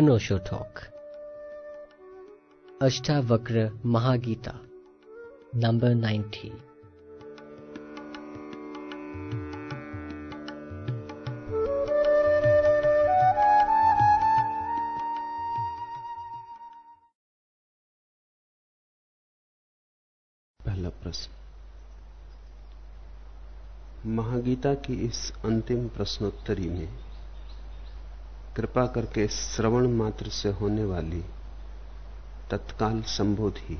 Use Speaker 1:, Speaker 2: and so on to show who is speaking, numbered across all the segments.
Speaker 1: अनोशो talk. Ashtavakra Mahageeta number ninety
Speaker 2: पहला प्रश्न। महागीता की इस अंतिम प्रश्नोत्तरी में कृपा करके श्रवण मात्र से होने वाली तत्काल संबोधि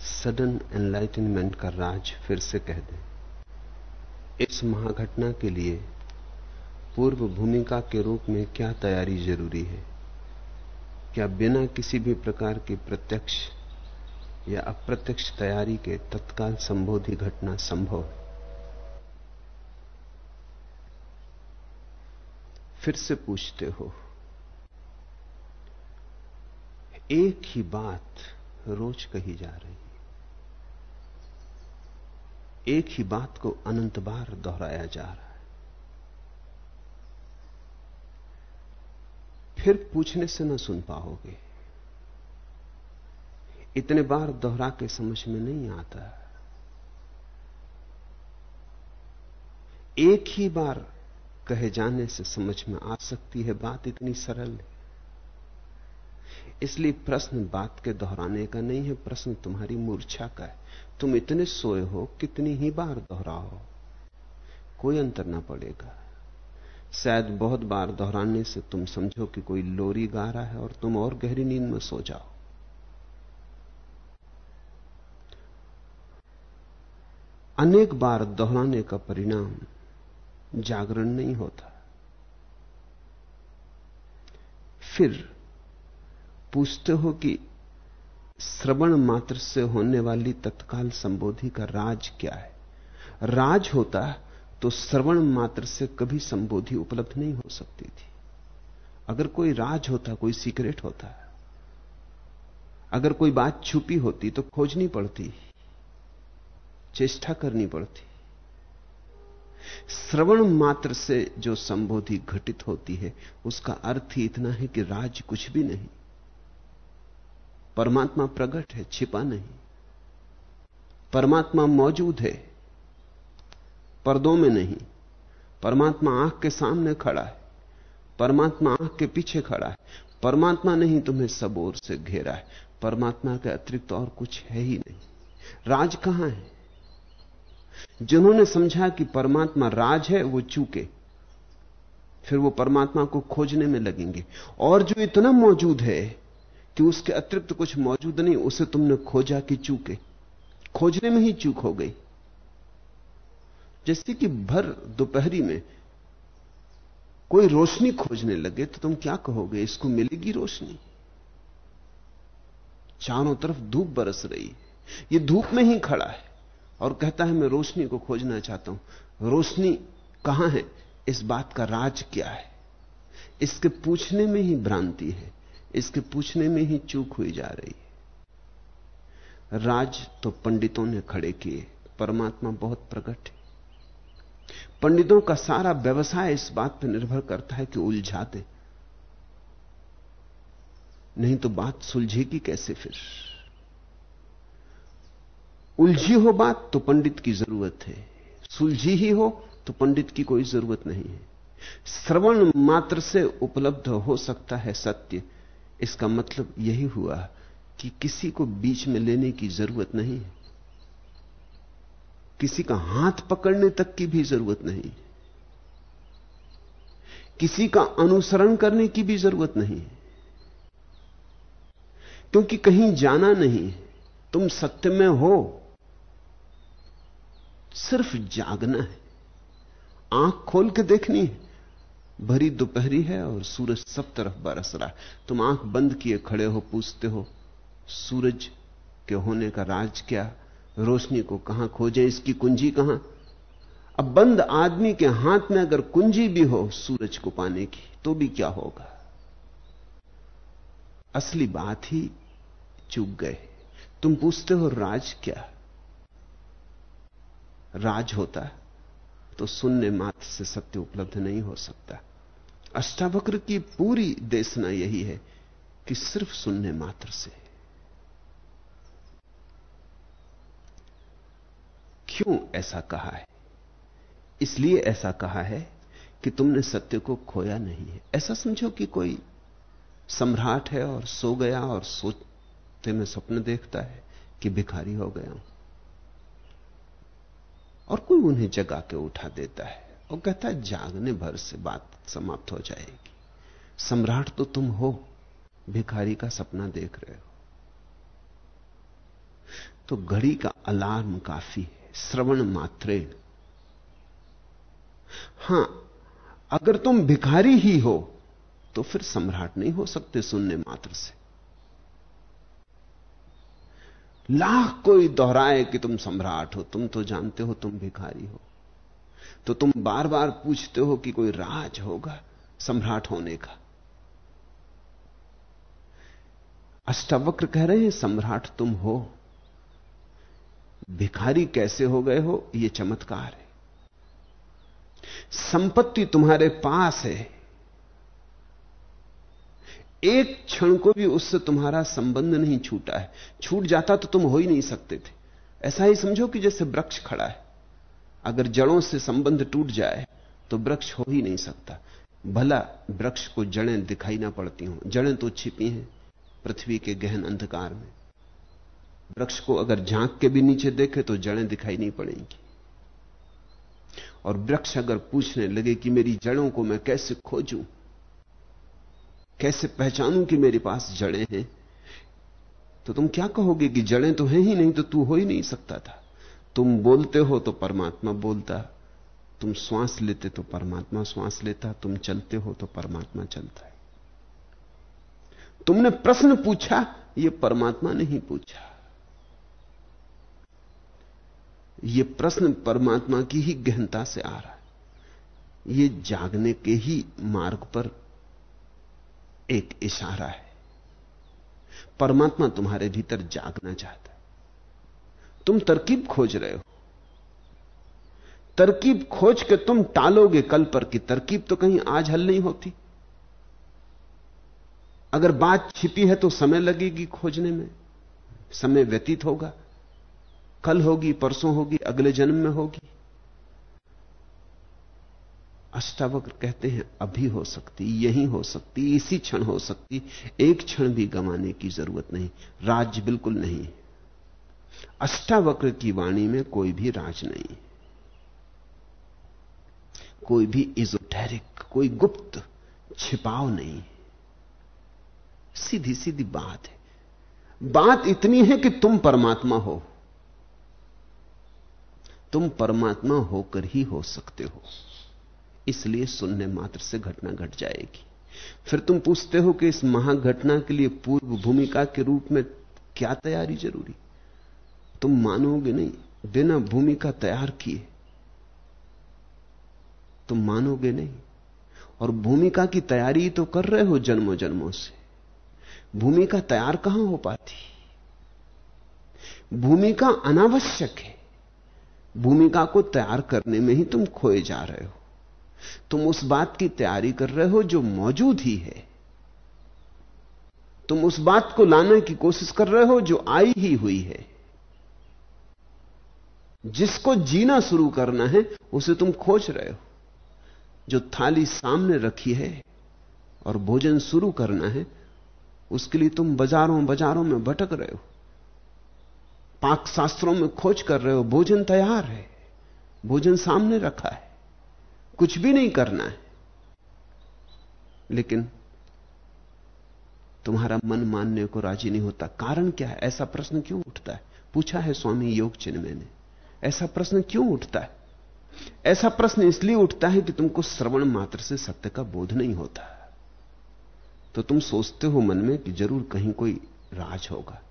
Speaker 2: सडन एनलाइटनमेंट का राज फिर से कह दें। इस महाघटना के लिए पूर्व भूमिका के रूप में क्या तैयारी ज़रूरी है? क्या बिना किसी भी प्रकार की प्रत्यक्ष या अप्रत्यक्ष तैयारी के तत्काल संबोधि घटना संभव है? फिर से पूछते हो, एक ही बात रोज कही जा रही है। एक ही बात को अनंत बार दोहराया जा रहा है। फिर पूछने से न सुन पाओगे। इतने बार दोहरा के समझ में नहीं आता। एक ही बार कहे जाने से समझ में आ सकती है, बात इतनी सरल है। इसलिए प्रश्न बात के दोहराने का नहीं है, प्रश्न तुम्हारी मूर्छा का है। तुम इतने सोए हो, कितनी ही बार दोहराओ। कोई अंतर ना पड़ेगा। शायद बहुत बार दोहराने से तुम समझो कि कोई लोरी गा रहा है और तुम और गहरी नींद में सो जाओ। अनेक बार दोहराने का परिणाम जागरण नहीं होता। फिर पूछते हो कि श्रवण मात्र से होने वाली तत्काल संबोधि का राज क्या है? राज होता तो श्रवण मात्र से कभी संबोधि उपलब्ध नहीं हो सकती थी। अगर कोई राज होता, कोई सीक्रेट होता, अगर कोई बात छुपी होती तो खोजनी पड़ती, चेष्टा करनी पड़ती। श्रवण मात्र से जो संबोधि घटित होती है, उसका अर्थ ही इतना है कि राज कुछ भी नहीं। परमात्मा प्रकट है, छिपा नहीं। परमात्मा मौजूद है, पर्दों में नहीं। परमात्मा आँख के सामने खड़ा है, परमात्मा आँख के पीछे खड़ा है। परमात्मा नहीं तुम्हें सब ओर से घेरा है। परमात्मा के अतिरिक्त और कुछ है ही नहीं। राज कहाँ है? जिन्होंने समझा कि परमात्मा राज है, वो चूके। फिर वो परमात्मा को खोजने में लगेंगे। और जो इतना मौजूद है कि उसके अतिरिक्त कुछ मौजूद नहीं, उसे तुमने खोजा कि चूके। खोजने में ही चूक हो गई। जैसे कि भर दोपहरी में कोई रोशनी खोजने लगे तो तुम क्या कहोगे? इसको मिलेगी रोशनी। चारों तरफ़ धूप बरस रही। है ये धूप में ही खड़ा है। और कहता है, मैं रोशनी को खोजना चाहता हूँ। रोशनी कहाँ है? इस बात का राज क्या है? इसके पूछने में ही भ्रांति है। इसके पूछने में ही चूक हुई जा रही है। राज तो पंडितों ने खड़े किए। परमात्मा बहुत प्रकट है। पंडितों का सारा व्यवसाय इस बात पर निर्भर करता है कि उलझाते। नहीं तो बात सुलझेगी कैसे फिर? उलझी हो बात तो पंडित की ज़रूरत है। सुलझी ही हो तो पंडित की कोई ज़रूरत नहीं है। श्रवण मात्र से उपलब्ध हो सकता है सत्य। इसका मतलब यही हुआ कि किसी को बीच में लेने की ज़रूरत नहीं है। किसी का हाथ पकड़ने तक की भी ज़रूरत नहीं किसी का अनुसरण करने की भी ज़रूरत नहीं क्योंकि कहीं जाना नहीं तुम सत्य में हो सिर्फ़ जागना है। आँख खोल के देखनी है। भरी दोपहरी है और सूरज सब तरफ़ बरस रहा है। तुम आँख बंद किए खड़े हो, पूछते हो, सूरज के होने का राज क्या? रोशनी को कहाँ खोजे? इसकी कुंजी कहाँ? अब बंद आदमी के हाथ में अगर कुंजी भी हो सूरज को पाने की तो भी क्या होगा? असली बात ही चूक गए। तुम पूछते हो, राज क्या? राज होता तो सुनने मात्र से सत्य उपलब्ध नहीं हो सकता। अष्टावक्र की पूरी देशना यही है कि सिर्फ़ सुनने मात्र से। क्यों ऐसा कहा है? इसलिए ऐसा कहा है कि तुमने सत्य को खोया नहीं है। ऐसा समझो कि कोई सम्राट है और सो गया और सोते में स्वप्न देखता है कि भिखारी हो गया हूँ। और कोई उन्हें जगा के उठा देता है और कहता है, जागने भर से बात समाप्त हो जाएगी। सम्राट तो तुम हो, भिखारी का सपना देख रहे हो। तो घड़ी का अलार्म काफ़ी है, श्रवण मात्रे हाँ, अगर तुम भिखारी ही हो तो फिर सम्राट नहीं हो सकते सुनने मात्र से। लाख कोई दोहराए कि तुम सम्राट हो, तुम तो जानते हो, तुम भिखारी हो। तो तुम बार बार पूछते हो कि कोई राज होगा सम्राट होने का। अष्टावक्र कह रहे हैं, सम्राट तुम हो। भिखारी कैसे हो गए हो यह चमत्कार है। संपत्ति तुम्हारे पास है। एक क्षण को भी उससे तुम्हारा संबंध नहीं छूटा है। छूट जाता तो तुम हो ही नहीं सकते थे। ऐसा ही समझो कि जैसे वृक्ष खड़ा है। अगर जड़ों से संबंध टूट जाए तो वृक्ष हो ही नहीं सकता। भला वृक्ष को जड़ें दिखाई ना पड़ती हों। जड़ें तो छिपी हैं पृथ्वी के गहन अंधकार में। वृक्ष को अगर झाँक के भी नीचे देखे तो जड़ें दिखाई नहीं पड़ेंगी। और वृक्ष अगर पूछने लगे कि मेरी जड़ों को मैं कैसे खोजूं? कैसे पहचानूं कि मेरे पास जड़ें हैं? तो तुम क्या कहोगे कि जड़ें तो हैं ही नहीं तो तू हो ही नहीं सकता था। तुम बोलते हो तो परमात्मा बोलता, तुम श्वास लेते तो परमात्मा श्वास लेता, तुम चलते हो तो परमात्मा चलता है। तुमने प्रश्न पूछा यह परमात्मा नहीं पूछा। यह प्रश्न परमात्मा की ही गहनता से आ रहा है। यह जागने के ही मार्ग पर एक इशारा है। परमात्मा तुम्हारे भीतर जागना चाहता है। तुम तरकीब खोज रहे हो। तरकीब खोज के तुम टालोगे कल पर की तरकीब तो कहीं आज हल नहीं होती। अगर बात छिपी है तो समय लगेगी खोजने में। समय व्यतीत होगा। कल होगी, परसों होगी, अगले जन्म में होगी। अष्टावक्र कहते हैं, अभी हो सकती, यही हो सकती, इसी क्षण हो सकती, एक क्षण भी गंवाने की ज़रूरत नहीं, राज बिल्कुल नहीं अष्टावक्र की वाणी में कोई भी राज नहीं। कोई भी इजोटेरिक कोई गुप्त छिपाव नहीं। सीधी सीधी बात है। बात इतनी है कि तुम परमात्मा हो। तुम परमात्मा होकर ही हो सकते हो। इसलिए सुनने मात्र से घटना घट जाएगी। फिर तुम पूछते हो कि इस महाघटना के लिए पूर्व भूमिका के रूप में क्या तैयारी ज़रूरी? तुम मानोगे नहीं, बिना भूमिका तैयार किए। तुम मानोगे नहीं, और भूमिका की तैयारी तो कर रहे हो जन्मों जन्मों से। भूमिका तैयार कहाँ हो पाती? भूमिका अनावश्यक है। भूमिका को तैयार करने में ही तुम खोए जा रहे हो। तुम उस बात की तैयारी कर रहे हो जो मौजूद ही है। तुम उस बात को लाने की कोशिश कर रहे हो जो आई ही हुई है। जिसको जीना शुरू करना है, उसे तुम खोज रहे हो। जो थाली सामने रखी है और भोजन शुरू करना है, उसके लिए तुम बाजारों बाजारों में भटक रहे हो। पाक शास्त्रों में खोज कर रहे हो, भोजन तैयार है, भोजन सामने रखा है। कुछ भी नहीं करना है। लेकिन तुम्हारा मन मानने को राज़ी नहीं होता। कारण क्या है? ऐसा प्रश्न क्यों उठता है? पूछा है स्वामी योग चिन्ह मैंने। ऐसा प्रश्न क्यों उठता है? ऐसा प्रश्न इसलिए उठता है कि तुमको श्रवण मात्र से सत्य का बोध नहीं होता। तो तुम सोचते हो मन में कि ज़रूर कहीं कोई राज होगा।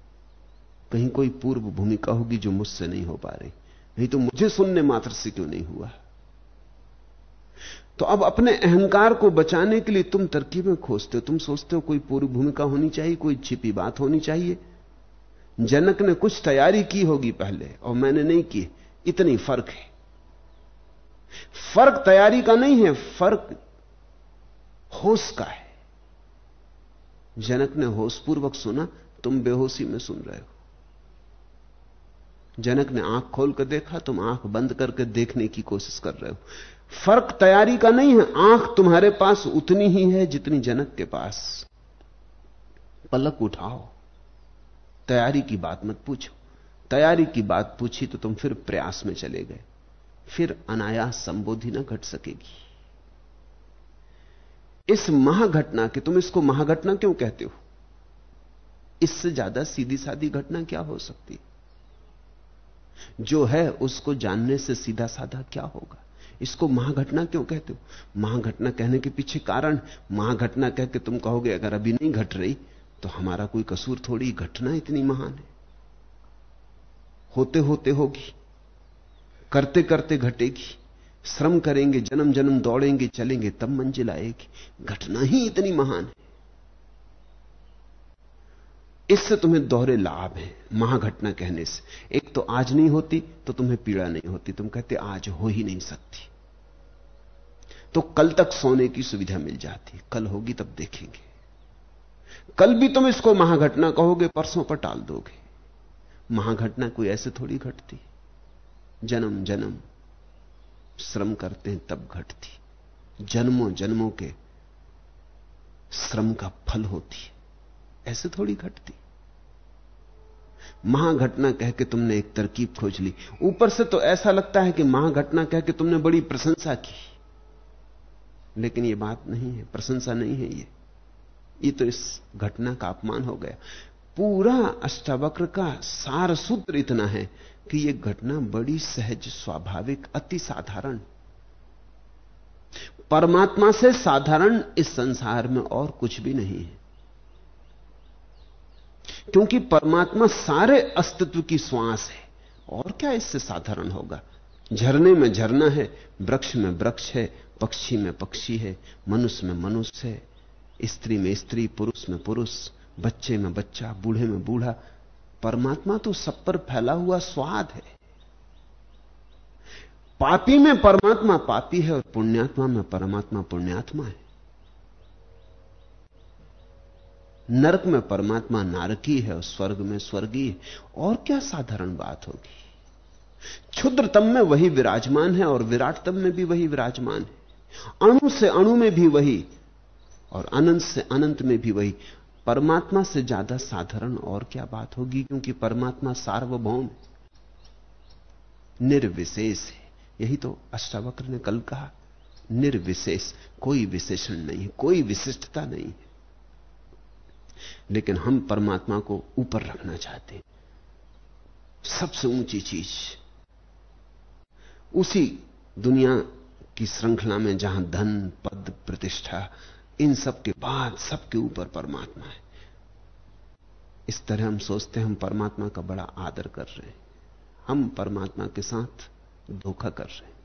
Speaker 2: कहीं कोई पूर्व भूमिका होगी जो मुझसे नहीं हो पा रही। नहीं तो मुझे सुनने मात्र से क्यों नहीं हुआ? तो अब अपने अहंकार को बचाने के लिए तुम तरकीबें खोजते हो, तुम सोचते हो कोई पूर्व भूमिका होनी चाहिए, कोई छिपी बात होनी चाहिए। जनक ने कुछ तैयारी की होगी पहले, और मैंने नहीं की, इतनी फ़र्क है। फ़र्क तैयारी का नहीं है, फ़र्क होश का है। जनक ने होशपूर्वक सुना, तुम बेहोशी में सुन रहे हो। जनक ने आँख खोल कर देखा, तुम आँख बंद करके देखने की कोशिश कर रहे हो। फ़र्क तैयारी का नहीं है, आँख तुम्हारे पास उतनी ही है जितनी जनक के पास। पलक उठाओ। तैयारी की बात मत पूछो। तैयारी की बात पूछी तो तुम फिर प्रयास में चले गए। फिर अनायास संबोधि ना घट सकेगी। इस महाघटना के तुम इसको महाघटना क्यों कहते हो? इससे ज़्यादा सीधी सादी घटना क्या हो सकती? जो है उसको जानने से सीधा साधा क्या होगा? इसको महाघटना क्यों कहते हो? महाघटना कहने के पीछे कारण? महाघटना कह के तुम कहोगे, अगर अभी नहीं घट रही तो हमारा कोई कसूर थोड़ी, घटना इतनी महान है। होते होते होगी, करते करते घटेगी, श्रम करेंगे, जन्म जन्म दौड़ेंगे, चलेंगे, तब मंजिल आएगी। घटना ही इतनी महान है। इससे तुम्हें दोहरे लाभ हैं, महाघटना कहने से। एक तो आज नहीं होती तो तुम्हें पीड़ा नहीं होती। तुम कहते, आज हो ही नहीं सकती। तो कल तक सोने की सुविधा मिल जाती। कल होगी, तब देखेंगे। कल भी तुम इसको महाघटना कहोगे, परसों पर टाल दोगे। महाघटना कोई ऐसे थोड़ी घटती। जन्म जन्म। श्रम करते हैं, तब घटती। जन्मों जन्मों के श्रम का फल होती। ऐसे थोड़ी घटती। महाघटना कह के तुमने एक तरकीब खोज ली। ऊपर से तो ऐसा लगता है कि महाघटना कह के तुमने बड़ी प्रशंसा की। लेकिन यह बात नहीं है, प्रशंसा नहीं है ये। ये तो इस घटना का अपमान हो गया। पूरा अष्टावक्र का सार सूत्र इतना है कि यह घटना बड़ी सहज, स्वाभाविक, अति साधारण। परमात्मा से साधारण इस संसार में और कुछ भी नहीं है। क्योंकि परमात्मा सारे अस्तित्व की श्वास है। और क्या इससे साधारण होगा? झरने में झरना है, वृक्ष में वृक्ष है, पक्षी में पक्षी है, मनुष्य में मनुष्य है, स्त्री में स्त्री, पुरुष में पुरुष, बच्चे में बच्चा, बूढ़े में बूढ़ा। परमात्मा तो सब पर फैला हुआ स्वाद है। पापी में परमात्मा पापी है और पुण्यात्मा में परमात्मा पुण्यात्मा है। नरक में परमात्मा नारकी है और स्वर्ग में स्वर्गीय और क्या साधारण बात होगी? क्षुद्रतम में वही विराजमान है और विराटतम में भी वही विराजमान है। अणु से अणु में भी वही और अनंत से अनंत में भी वही। परमात्मा से ज़्यादा साधारण और क्या बात होगी? क्योंकि परमात्मा सार्वभौम निर्विशेष है। यही तो अष्टावक्र ने कल कहा। निर्विशेष, कोई विशेषण नहीं, कोई विशिष्टता नहीं। है लेकिन हम परमात्मा को ऊपर रखना चाहते हैं। सबसे ऊँची चीज़। उसी दुनिया की श्रृंखला में जहाँ धन, पद, प्रतिष्ठा, इन सब के बाद सबके ऊपर परमात्मा है। इस तरह हम सोचते हैं, हम परमात्मा का बड़ा आदर कर रहे हैं। हम परमात्मा के साथ धोखा कर रहे हैं।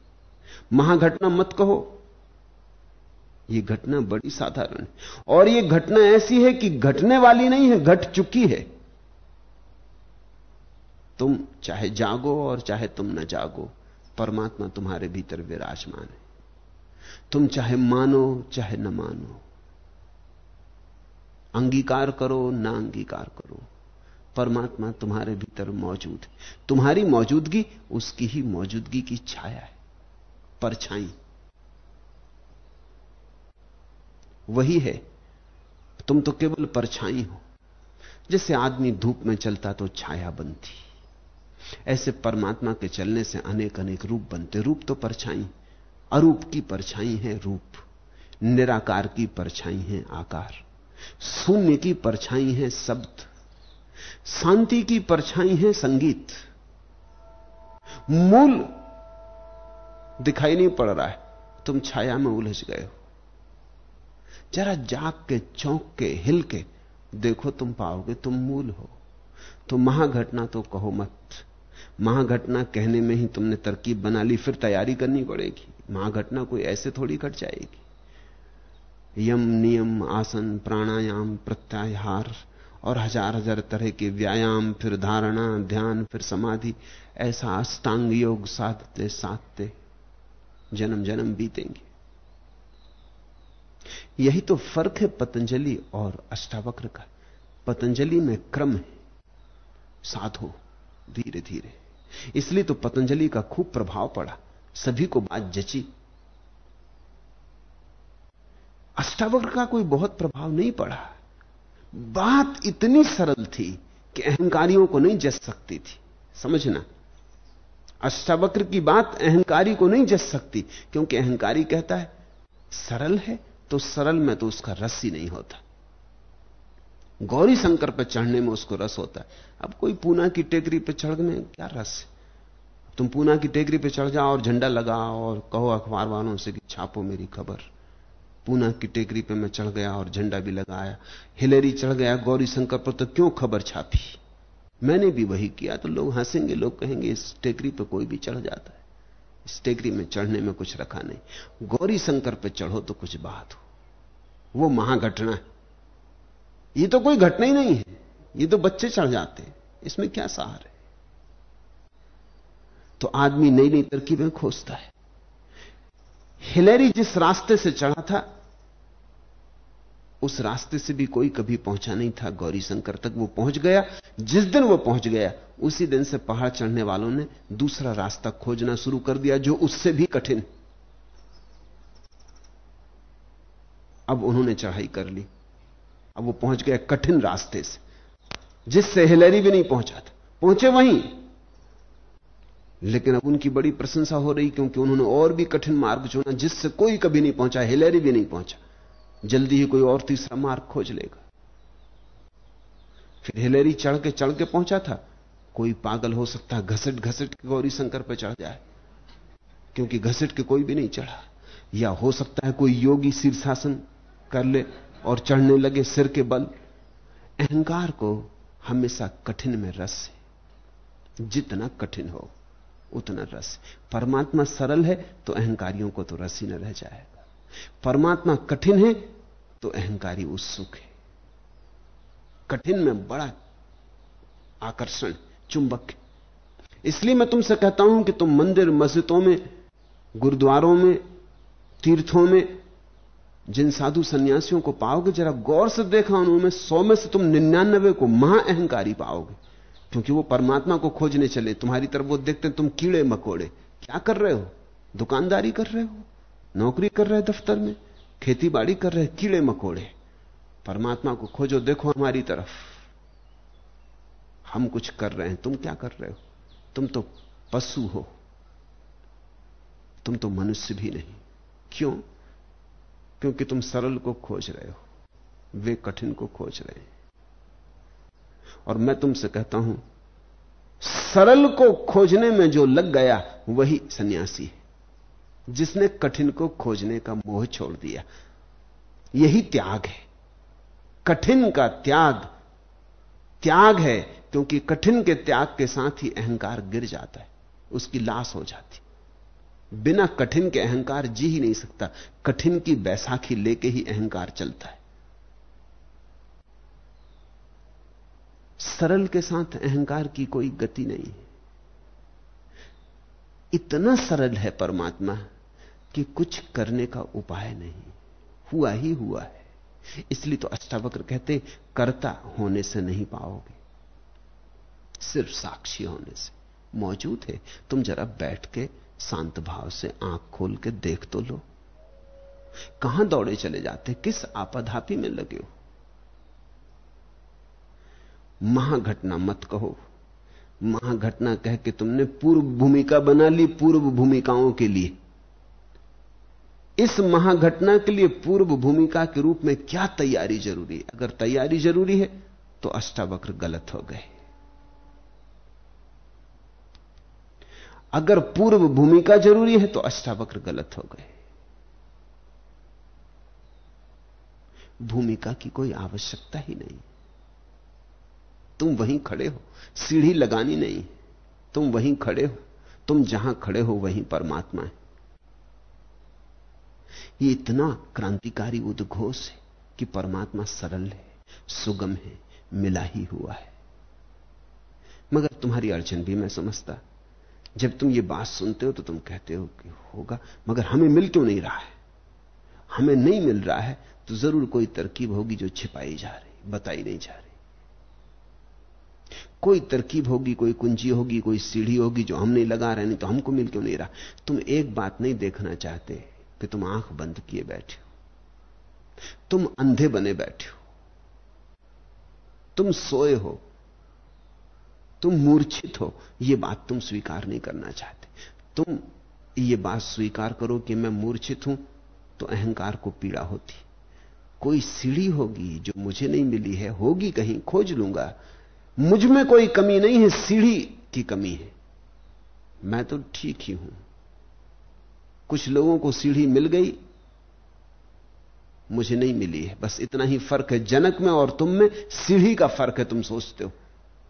Speaker 2: महाघटना मत कहो। यह घटना बड़ी साधारण है। और यह घटना ऐसी है कि घटने वाली नहीं है, घट चुकी है। तुम चाहे जागो और चाहे तुम न जागो, परमात्मा तुम्हारे भीतर विराजमान है। तुम चाहे मानो, चाहे न मानो, अंगीकार करो, ना अंगीकार करो, परमात्मा तुम्हारे भीतर मौजूद है। तुम्हारी मौजूदगी, उसकी ही मौजूदगी की छाया है, परछाई। वही है। तुम तो केवल परछाई हो। जैसे आदमी धूप में चलता तो छाया बनती। ऐसे परमात्मा के चलने से अनेक अनेक रूप बनते। रूप तो परछाई, अरूप की परछाई है रूप। निराकार की परछाई है आकार। शून्य की परछाई है शब्द। शांति की परछाई है संगीत। मूल दिखाई नहीं पड़ रहा है। तुम छाया में उलझ गए हो। जरा जाग के, चौंक के, हिल के, देखो तुम पाओगे तुम मूल हो। तो महाघटना तो कहो मत। महाघटना कहने में ही तुमने तरकीब बना ली, फिर तैयारी करनी पड़ेगी। महाघटना कोई ऐसे थोड़ी घट जाएगी। यम, नियम, आसन, प्राणायाम, प्रत्याहार और हज़ार हज़ार तरह के व्यायाम, फिर धारणा, ध्यान, फिर समाधि, ऐसा अष्टांग योग साधते साधते जन्म जन्म बीतेंगे। यही तो फ़र्क है पतंजलि और अष्टावक्र का। पतंजलि में क्रम है, साधो धीरे धीरे इसलिए तो पतंजलि का खूब प्रभाव पड़ा, सभी को बात जची। अष्टावक्र का कोई बहुत प्रभाव नहीं पड़ा। बात इतनी सरल थी कि अहंकारियों को नहीं जस सकती थी। समझना? अष्टावक्र की बात अहंकारी को नहीं जस सकती, क्योंकि अहंकारी कहता है, सरल है तो सरल में तो उसका रस ही नहीं होता। गौरी शंकर पर चढ़ने में उसको रस होता है। अब कोई पूना की टेकरी पर चढ़ने क्या रस है? तुम पूना की टेकरी पर चढ़ जाओ और झंडा लगाओ और कहो अखबार वालों से कि छापो मेरी खबर। पूना की टेकरी पे मैं चढ़ गया और झंडा भी लगाया। हिलेरी चढ़ गया, गौरी शंकर पर तो क्यों खबर छापी? मैंने भी वही किया तो लोग हंसेंगे, लोग कहेंगे, इस टेकरी पे कोई भी चढ़ जाता है। इस टेकरी में चढ़ने में कुछ रखा नहीं। गौरी शंकर पे चढ़ो तो कुछ बात हो। वो महाघटना है। ये तो कोई घटना ही नहीं है। ये तो बच्चे चढ़ जाते हैं। इसमें क्या सहार है? तो आदमी नई नई तरकीबें खोजता है। हिलेरी जिस रास्ते से चढ़ा था, उस रास्ते से भी कोई कभी पहुँचा नहीं था। गौरी शंकर तक वो पहुँच गया। जिस दिन वो पहुँच गया उसी दिन से पहाड़ चढ़ने वालों ने दूसरा रास्ता खोजना शुरू कर दिया जो उससे भी कठिन। अब उन्होंने चढ़ाई कर ली। अब वो पहुँच गया कठिन रास्ते से, जिससे हिलेरी भी नहीं पहुँचा था। पहुँचे वहीं। लेकिन अब उनकी बड़ी प्रशंसा हो रही, क्योंकि उन्होंने और भी कठिन मार्ग चुना, जिससे कोई कभी नहीं पहुँचा, हिलेरी भी नहीं पहुँचा। जल्दी ही कोई और तीसरा मार्ग खोज लेगा। फिर हिलेरी चढ़ के चढ़ के पहुँचा था। कोई पागल हो सकता है, घसट घसट के गौरी शंकर पर चढ़ जाए। क्योंकि घसट के कोई भी नहीं चढ़ा। या हो सकता है कोई योगी शीर्षासन कर ले और चढ़ने लगे सिर के बल। अहंकार को हमेशा कठिन में रस है। जितना कठिन हो, उतना रस परमात्मा सरल है तो अहंकारियों को तो रस ही न रह जाएगा। परमात्मा कठिन है तो अहंकारी उत्सुक है। कठिन में बड़ा आकर्षण चुंबक। इसलिए मैं तुमसे कहता हूँ कि तुम मंदिर मस्जिदों में, गुरुद्वारों में, तीर्थों में, जिन साधु सन्यासियों को पाओगे, जरा गौर से देखा उन्होंने, सौ में से तुम निन्यानबे को महा अहंकारी पाओगे, क्योंकि वो परमात्मा को खोजने चले, तुम्हारी तरफ़ वो देखते तुम कीड़े मकोड़े। क्या कर रहे हो? दुकानदारी कर रहे हो? नौकरी कर रहे दफ्तर में? खेती बाड़ी कर रहे कीड़े मकोड़े? परमात्मा को खोजो, देखो हमारी तरफ़। हम कुछ कर रहे हैं, तुम क्या कर रहे हो? तुम तो पशु हो। तुम तो मनुष्य भी नहीं। क्यों? क्योंकि तुम सरल को खोज रहे हो, वे कठिन को खोज रहे हैं। और मैं तुमसे कहता हूँ, सरल को खोजने में जो लग गया, वही सन्यासी है, जिसने कठिन को खोजने का मोह छोड़ दिया। यही त्याग है। कठिन का त्याग त्याग है क्योंकि कठिन के त्याग के साथ ही अहंकार गिर जाता है, उसकी लाश हो जाती। बिना कठिन के अहंकार जी ही नहीं सकता, कठिन की बैसाखी लेके ही अहंकार चलता है। सरल के साथ अहंकार की कोई गति नहीं है। इतना सरल है परमात्मा कि कुछ करने का उपाय नहीं। हुआ ही हुआ है। इसलिए तो अष्टावक्र कहते कर्ता होने से नहीं पाओगे। सिर्फ़ साक्षी होने से मौजूद है। तुम जरा बैठ के शांत भाव से आँख खोल के देख तो लो। कहाँ दौड़े चले जाते किस आपाधापी में लगे हो? महाघटना मत कहो। महाघटना कह के तुमने पूर्व भूमिका बना ली पूर्व भूमिकाओं के लिए। इस महाघटना के लिए पूर्व भूमिका के रूप में क्या तैयारी ज़रूरी है? अगर तैयारी ज़रूरी है तो अष्टावक्र गलत हो गए। अगर पूर्व भूमिका ज़रूरी है तो अष्टावक्र गलत हो गए। भूमिका की कोई आवश्यकता ही नहीं। तुम वहीं खड़े हो, सीढ़ी लगानी नहीं। तुम वहीं खड़े हो, तुम जहाँ खड़े हो वहीं परमात्मा है। ये इतना क्रांतिकारी उद्घोष है कि परमात्मा सरल है, सुगम है, मिला ही हुआ है। मगर तुम्हारी अड़चन भी मैं समझता। जब तुम ये बात सुनते हो तो तुम कहते हो कि होगा, मगर हमें मिल क्यों नहीं रहा है? हमें नहीं मिल रहा है तो ज़रूर कोई तरकीब होगी जो छिपाई जा रही, बताई नहीं जा रही। कोई तरकीब होगी, कोई कुंजी होगी, कोई सीढ़ी होगी जो हम नहीं लगा रहे नहीं तो हमको मिल क्यों नहीं रहा? तुम एक बात नहीं देखना चाहते कि तुम आँख बंद किए बैठे हो। तुम अंधे बने बैठे हो। तुम सोए हो। तुम मूर्छित हो यह बात तुम स्वीकार नहीं करना चाहते। तुम ये बात स्वीकार करो कि मैं मूर्छित हूँ तो अहंकार को पीड़ा होती। कोई सीढ़ी होगी जो मुझे नहीं मिली है, होगी कहीं, खोज लूँगा। मुझमें कोई कमी नहीं है, सीढ़ी की कमी है। मैं तो ठीक ही हूँ। कुछ लोगों को सीढ़ी मिल गई, मुझे नहीं मिली है। बस इतना ही फ़र्क है, जनक में और तुम में, सीढ़ी का फ़र्क है, तुम सोचते हो।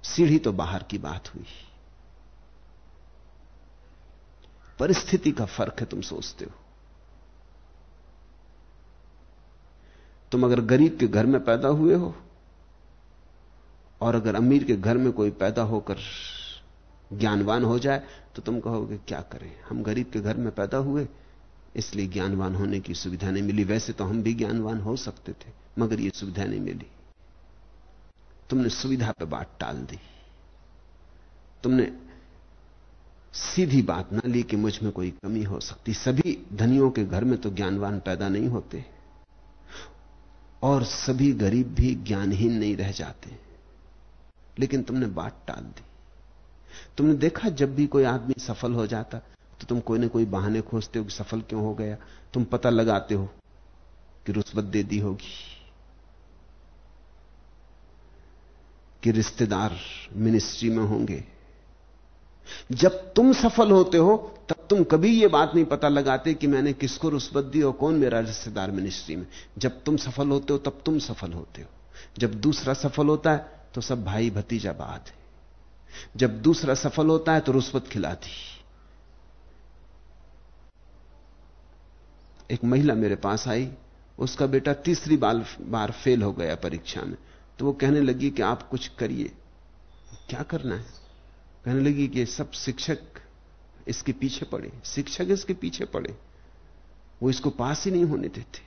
Speaker 2: सीढ़ी तो बाहर की बात हुई। परिस्थिति का फ़र्क है, तुम सोचते हो। तुम अगर गरीब के घर में पैदा हुए हो, और अगर अमीर के घर में कोई पैदा होकर ज्ञानवान हो जाए तो तुम कहोगे, क्या करें? हम गरीब के घर में पैदा हुए, इसलिए ज्ञानवान होने की सुविधा नहीं मिली। वैसे तो हम भी ज्ञानवान हो सकते थे, मगर यह सुविधा नहीं मिली। तुमने सुविधा पर बात टाल दी। तुमने सीधी बात ना ली कि मुझमें कोई कमी हो सकती। सभी धनियों के घर में तो ज्ञानवान पैदा नहीं होते। और सभी गरीब भी ज्ञानहीन नहीं रह जाते। लेकिन तुमने बात टाल दी। तुमने देखा जब भी कोई आदमी सफल हो जाता तो तुम कोई ना कोई बहाने खोजते हो कि सफल क्यों हो गया। तुम पता लगाते हो कि रुस्वत दे दी होगी। कि रिश्तेदार मिनिस्ट्री में होंगे। जब तुम सफल होते हो, तब तुम कभी यह बात नहीं पता लगाते कि मैंने किसको रुस्वत दी और कौन मेरा रिश्तेदार मिनिस्ट्री में। जब तुम सफल होते हो, तब तुम सफल होते हो। जब दूसरा सफल होता है तो सब भाई भतीजा बात है। जब दूसरा सफल होता है तो रुस्वत खिलाती एक महिला मेरे पास आई, उसका बेटा तीसरी बार बार फेल हो गया परीक्षा में। तो वो कहने लगी कि आप कुछ करिए। क्या करना है? कहने लगी कि सब शिक्षक इसके पीछे पड़े। शिक्षक इसके पीछे पड़े। वो इसको पास ही नहीं होने देते।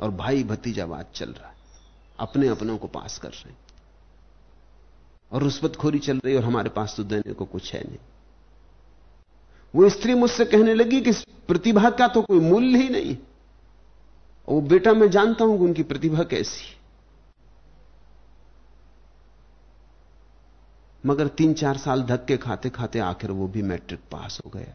Speaker 2: और भाई भतीजावाद चल रहा है। अपने अपनों को पास कर रहे हैं। और रुस्वतखोरी चल रही और हमारे पास तो देने को कुछ है नहीं। वो स्त्री मुझसे कहने लगी कि प्रतिभा का तो कोई मूल्य ही नहीं। वो बेटा मैं जानता हूँ कि उनकी प्रतिभा कैसी मगर तीन चार साल धक्के खाते खाते आखिर वो भी मैट्रिक पास हो गया।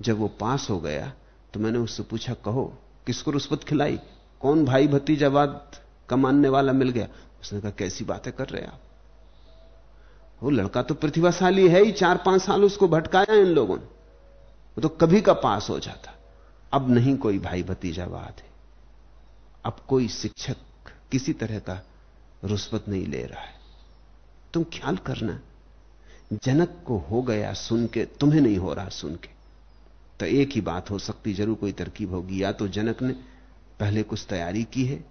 Speaker 2: जब वो पास हो गया तो मैंने उससे पूछा, कहो, किसको रुस्वत खिलाई? कौन भाई भतीजावाद का मानने वाला मिल गया? उसने कहा, कैसी बातें कर रहे आप? वो लड़का तो प्रतिभाशाली है ही, चार पाँच साल उसको भटकाया इन लोगों ने। वो तो कभी का पास हो जाता। अब नहीं कोई भाई भतीजावाद है। अब कोई शिक्षक किसी तरह का रुस्वत नहीं ले रहा है। तुम ख्याल करना, जनक को हो गया सुन के तुम्हें नहीं हो रहा सुन के तो एक ही बात हो सकती, ज़रूर कोई तरकीब होगी। या तो जनक ने पहले कुछ तैयारी की है,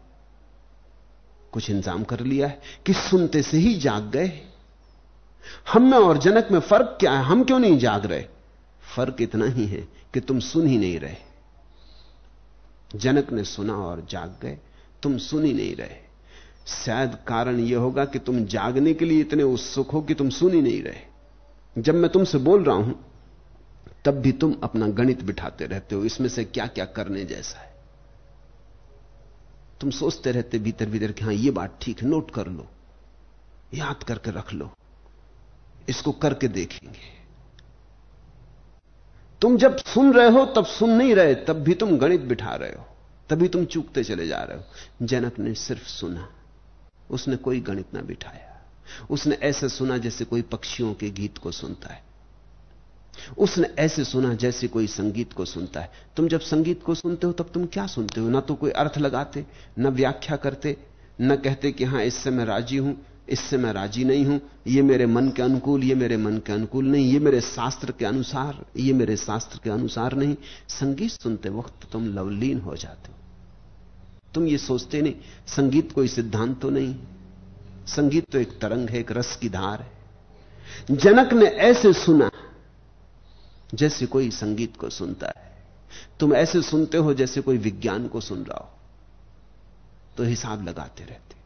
Speaker 2: कुछ इंतज़ाम कर लिया है, कि सुनते से ही जाग गए। हम में और जनक में फ़र्क क्या है? हम क्यों नहीं जाग रहे? फ़र्क इतना ही है कि तुम सुन ही नहीं रहे। जनक ने सुना और जाग गए। तुम सुन ही नहीं रहे। शायद कारण यह होगा कि तुम जागने के लिए इतने उत्सुक हो कि तुम सुन ही नहीं रहे। जब मैं तुमसे बोल रहा हूँ, तब भी तुम अपना गणित बिठाते रहते हो। इसमें से क्या क्या करने जैसा है। तुम सोचते रहते भीतर भीतर कि हाँ, ये बात ठीक, नोट कर लो, याद करके रख लो। इसको करके देखेंगे। तुम जब सुन रहे हो, तब सुन नहीं रहे, तब भी तुम गणित बिठा रहे हो। तभी तुम चूकते चले जा रहे हो। जनक ने सिर्फ़ सुना। उसने कोई गणित ना बिठाया। उसने ऐसे सुना जैसे कोई पक्षियों के गीत को सुनता है। उसने ऐसे सुना जैसे कोई संगीत को सुनता है। तुम जब संगीत को सुनते हो, तब तुम क्या सुनते हो? ना तो कोई अर्थ लगाते, न व्याख्या करते, न कहते कि हाँ, इससे मैं राज़ी हूँ। इससे मैं राज़ी नहीं हूँ। ये मेरे मन के अनुकूल, ये मेरे मन के अनुकूल नहीं। ये मेरे शास्त्र के अनुसार, ये मेरे शास्त्र के अनुसार नहीं। संगीत सुनते वक्त तुम लवलीन हो जाते हो। तुम ये सोचते नहीं, संगीत कोई सिद्धांत तो नहीं। संगीत तो एक तरंग है, एक रस की धार है। जनक ने ऐसे सुना, जैसे कोई संगीत को सुनता है। तुम ऐसे सुनते हो जैसे कोई विज्ञान को सुन रहा हो। तो हिसाब लगाते रहते।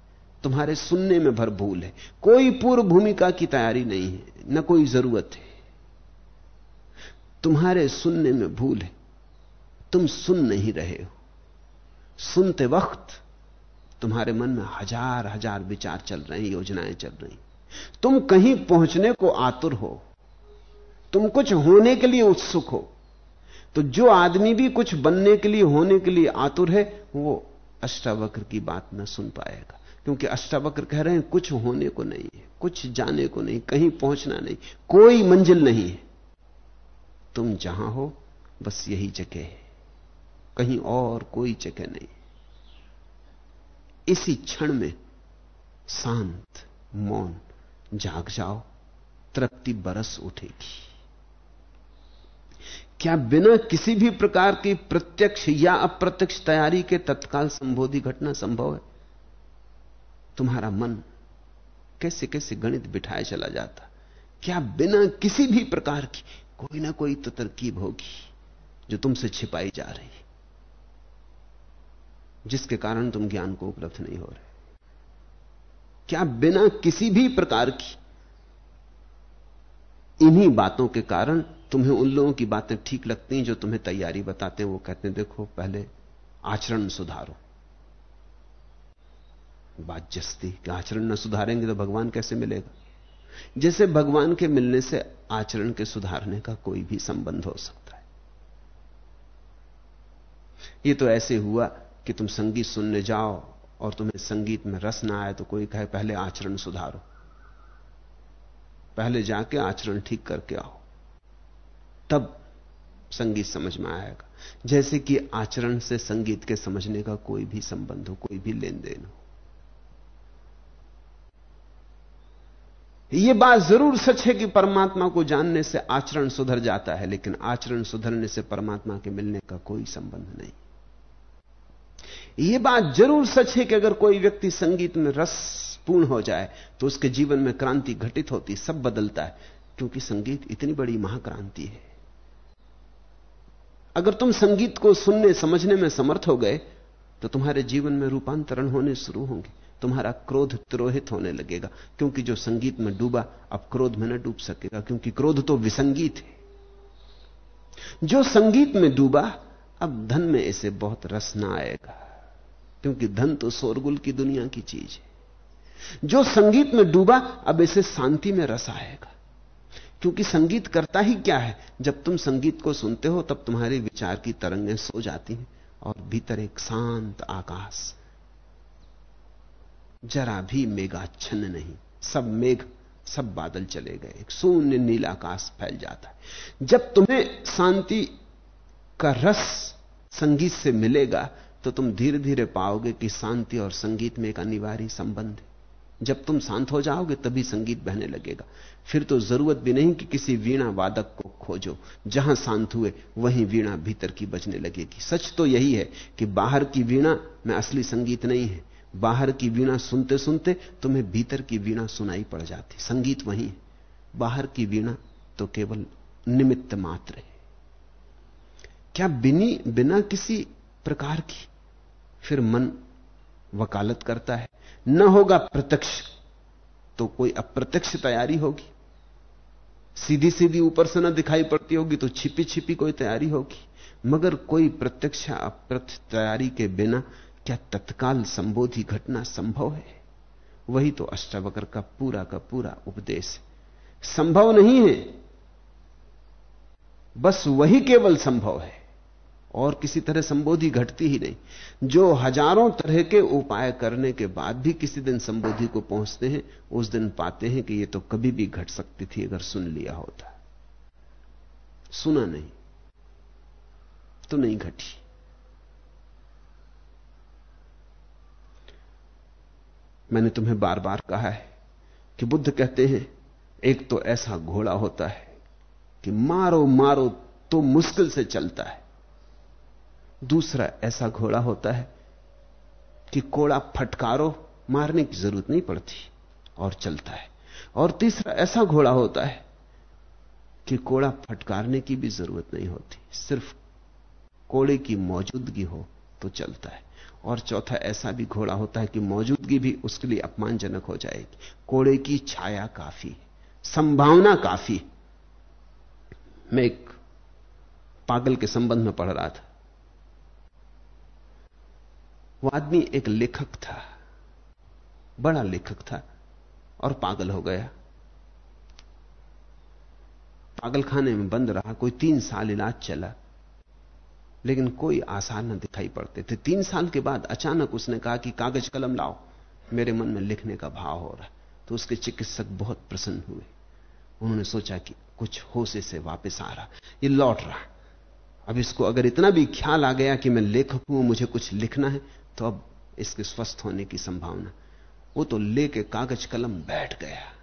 Speaker 2: तुम्हारे सुनने में भर भूल है। कोई पूर्व भूमिका की तैयारी नहीं है, न कोई ज़रूरत है। तुम्हारे सुनने में भूल है। तुम सुन नहीं रहे हो। सुनते वक्त तुम्हारे मन में हज़ार हज़ार विचार चल रहे हैं, योजनाएँ चल रही तुम कहीं पहुँचने को आतुर हो। तुम कुछ होने के लिए उत्सुक हो। तो जो आदमी भी कुछ बनने के लिए, होने के लिए आतुर है, वो अष्टावक्र की बात न सुन पाएगा। क्योंकि अष्टावक्र कह रहे हैं, कुछ होने को नहीं है, कुछ जाने को नहीं, कहीं पहुँचना नहीं, कोई मंजिल नहीं है। तुम जहाँ हो, बस यही जगह है। कहीं और कोई जगह नहीं। इसी क्षण में शांत, मौन, जाग जाओ, तृप्ति बरस उठेगी। क्या बिना किसी भी प्रकार की प्रत्यक्ष या अप्रत्यक्ष तैयारी के तत्काल संबोधि घटना संभव है? तुम्हारा मन कैसे कैसे गणित बिठाए चला जाता? क्या बिना किसी भी प्रकार की कोई ना कोई तो तरकीब होगी जो तुमसे छिपाई जा रही जिसके कारण तुम ज्ञान को उपलब्ध नहीं हो रहे? क्या बिना किसी भी प्रकार की इन्हीं बातों के कारण तुम्हें उन लोगों की बातें ठीक लगती हैं जो तुम्हें तैयारी बताते हैं, वो कहते हैं, देखो, पहले आचरण सुधारो। बात जस्ती कि आचरण न सुधारेंगे तो भगवान कैसे मिलेगा? जैसे भगवान के मिलने से आचरण के सुधारने का कोई भी संबंध हो सकता है। यह तो ऐसे हुआ कि तुम संगीत सुनने जाओ और तुम्हें संगीत में रस ना आए तो कोई कहे, पहले आचरण सुधारो। पहले जाके आचरण ठीक करके आओ। तब संगीत समझ में आएगा। जैसे कि आचरण से संगीत के समझने का कोई भी संबंध हो, कोई भी लेन देन हो। यह बात ज़रूर सच है कि परमात्मा को जानने से आचरण सुधर जाता है, लेकिन आचरण सुधरने से परमात्मा के मिलने का कोई संबंध नहीं। यह बात ज़रूर सच है कि अगर कोई व्यक्ति संगीत में रस पूर्ण हो जाए तो उसके जीवन में क्रांति घटित होती, सब बदलता है, क्योंकि संगीत इतनी बड़ी महाक्रांति है। अगर तुम संगीत को सुनने, समझने में समर्थ हो गए तो तुम्हारे जीवन में रूपांतरण होने शुरू होंगे। तुम्हारा क्रोध तिरोहित होने लगेगा, क्योंकि जो संगीत में डूबा, अब क्रोध में न डूब सकेगा, क्योंकि क्रोध तो विसंगीत है। जो संगीत में डूबा, अब धन में इसे बहुत रस ना आएगा, क्योंकि धन तो शोरगुल की दुनिया की चीज़ है। जो संगीत में डूबा, अब इसे शांति में रस आएगा। क्योंकि संगीत करता ही क्या है? जब तुम संगीत को सुनते हो, तब तुम्हारे विचार की तरंगें सो जाती हैं और भीतर एक शांत आकाश। जरा भी मेघाच्छन्न नहीं। सब मेघ, सब बादल चले गए। एक शून्य नील आकाश फैल जाता है। जब तुम्हें शांति का रस संगीत से मिलेगा तो तुम धीरे धीरे पाओगे कि शांति और संगीत में एक अनिवार्य संबंध है। जब तुम शांत हो जाओगे, तभी संगीत बहने लगेगा। फिर तो ज़रूरत भी नहीं कि किसी वीणा वादक को खोजो। जहाँ शांत हुए, वहीं वीणा भीतर की बजने लगेगी। सच तो यही है कि बाहर की वीणा में असली संगीत नहीं है। बाहर की वीणा सुनते सुनते तुम्हें भीतर की वीणा सुनाई पड़ जाती। संगीत वही है। बाहर की वीणा तो केवल निमित्त मात्र है। क्या बिनी, बिना किसी प्रकार की फिर मन वकालत करता है? न होगा प्रत्यक्ष तो कोई अप्रत्यक्ष तैयारी होगी। सीधी सीधी ऊपर से ना दिखाई पड़ती होगी तो छिपी छिपी कोई तैयारी होगी। मगर कोई प्रत्यक्ष अप्रत्यक्ष तैयारी के बिना क्या तत्काल संबोधी घटना संभव है? वही तो अष्टावक्र का पूरा का पूरा उपदेश संभव नहीं है। बस वही केवल संभव है। और किसी तरह संबोधि घटती ही नहीं। जो हज़ारों तरह के उपाय करने के बाद भी किसी दिन संबोधि को पहुँचते हैं, उस दिन पाते हैं कि यह तो कभी भी घट सकती थी अगर सुन लिया होता। सुना नहीं तो नहीं घटी। मैंने तुम्हें बार बार कहा है कि बुद्ध कहते हैं, एक तो ऐसा घोड़ा होता है कि मारो मारो तो मुश्किल से चलता है। दूसरा ऐसा घोड़ा होता है कि कोड़ा फटकारो, मारने की ज़रूरत नहीं पड़ती और चलता है। और तीसरा ऐसा घोड़ा होता है कि कोड़ा फटकारने की भी ज़रूरत नहीं होती। सिर्फ़ कोड़े की मौजूदगी हो तो चलता है। और चौथा ऐसा भी घोड़ा होता है कि मौजूदगी भी उसके लिए अपमानजनक हो जाएगी। कोड़े की छाया काफ़ी संभावना काफ़ी मैं एक पागल के संबंध में पढ़ रहा था। वो आदमी एक लेखक था, बड़ा लेखक था और पागल हो गया। पागल खाने में बंद रहा, कोई तीन साल इलाज चला, लेकिन कोई आसार न दिखाई पड़ते थे। तीन साल के बाद अचानक उसने कहा कि कागज़ कलम लाओ, मेरे मन में लिखने का भाव हो रहा। तो उसके चिकित्सक बहुत प्रसन्न हुए। उन्होंने सोचा कि कुछ होश से वापस आ रहा, ये लौट रहा। अब इसको अगर इतना भी ख्याल आ गया कि मैं लेखक हूँ, मुझे कुछ लिखना है तो अब इसके स्वस्थ होने की संभावना। वो तो लेके कागज़ कलम बैठ गया।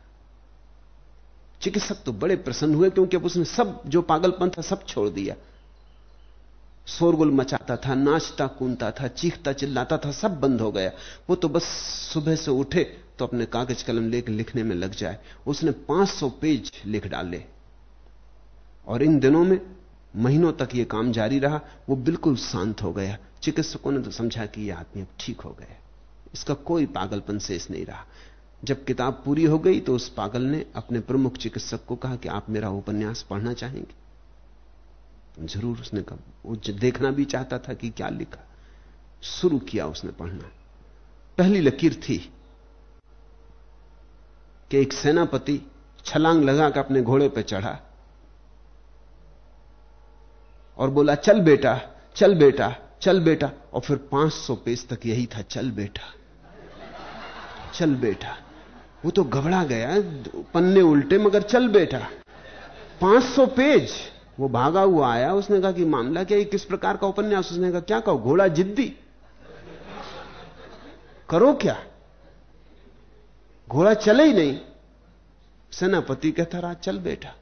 Speaker 2: चिकित्सक तो बड़े प्रसन्न हुए क्योंकि अब उसने सब, जो पागलपन था, सब छोड़ दिया। शोरगुल मचाता था, नाचता, कूदता था, चीखता, चिल्लाता था, सब बंद हो गया। वो तो बस सुबह से उठे तो अपने कागज़ कलम लेकर लिखने में लग जाए। उसने 500 पेज लिख डाले। और इन दिनों में, महीनों तक यह काम जारी रहा, वो बिल्कुल शांत हो गया। चिकित्सकों ने तो समझा कि यह आदमी अब ठीक हो गया इसका कोई पागलपन शेष नहीं रहा। जब किताब पूरी हो गई तो उस पागल ने अपने प्रमुख चिकित्सक को कहा कि आप मेरा उपन्यास पढ़ना चाहेंगे? ज़रूर, उसने कहा। वो देखना भी चाहता था कि क्या लिखा। शुरू किया उसने पढ़ना। पहली लकीर थी कि एक सेनापति छलांग लगाकर अपने घोड़े पर चढ़ा और बोला, चल बेटा चल बेटा। चल बेटा। और फिर 500 पेज तक यही था, चल बेटा। चल बेटा। वो तो घबरा गया, पन्ने उल्टे, मगर चल बेटा। 500 पेज। वो भागा हुआ आया, उसने कहा कि मामला क्या किस प्रकार का उपन्यास? उसने कहा, क्या कहो? घोड़ा जिद्दी। करो क्या? घोड़ा चले ही नहीं। सेनापति कहता रहा, चल बेटा।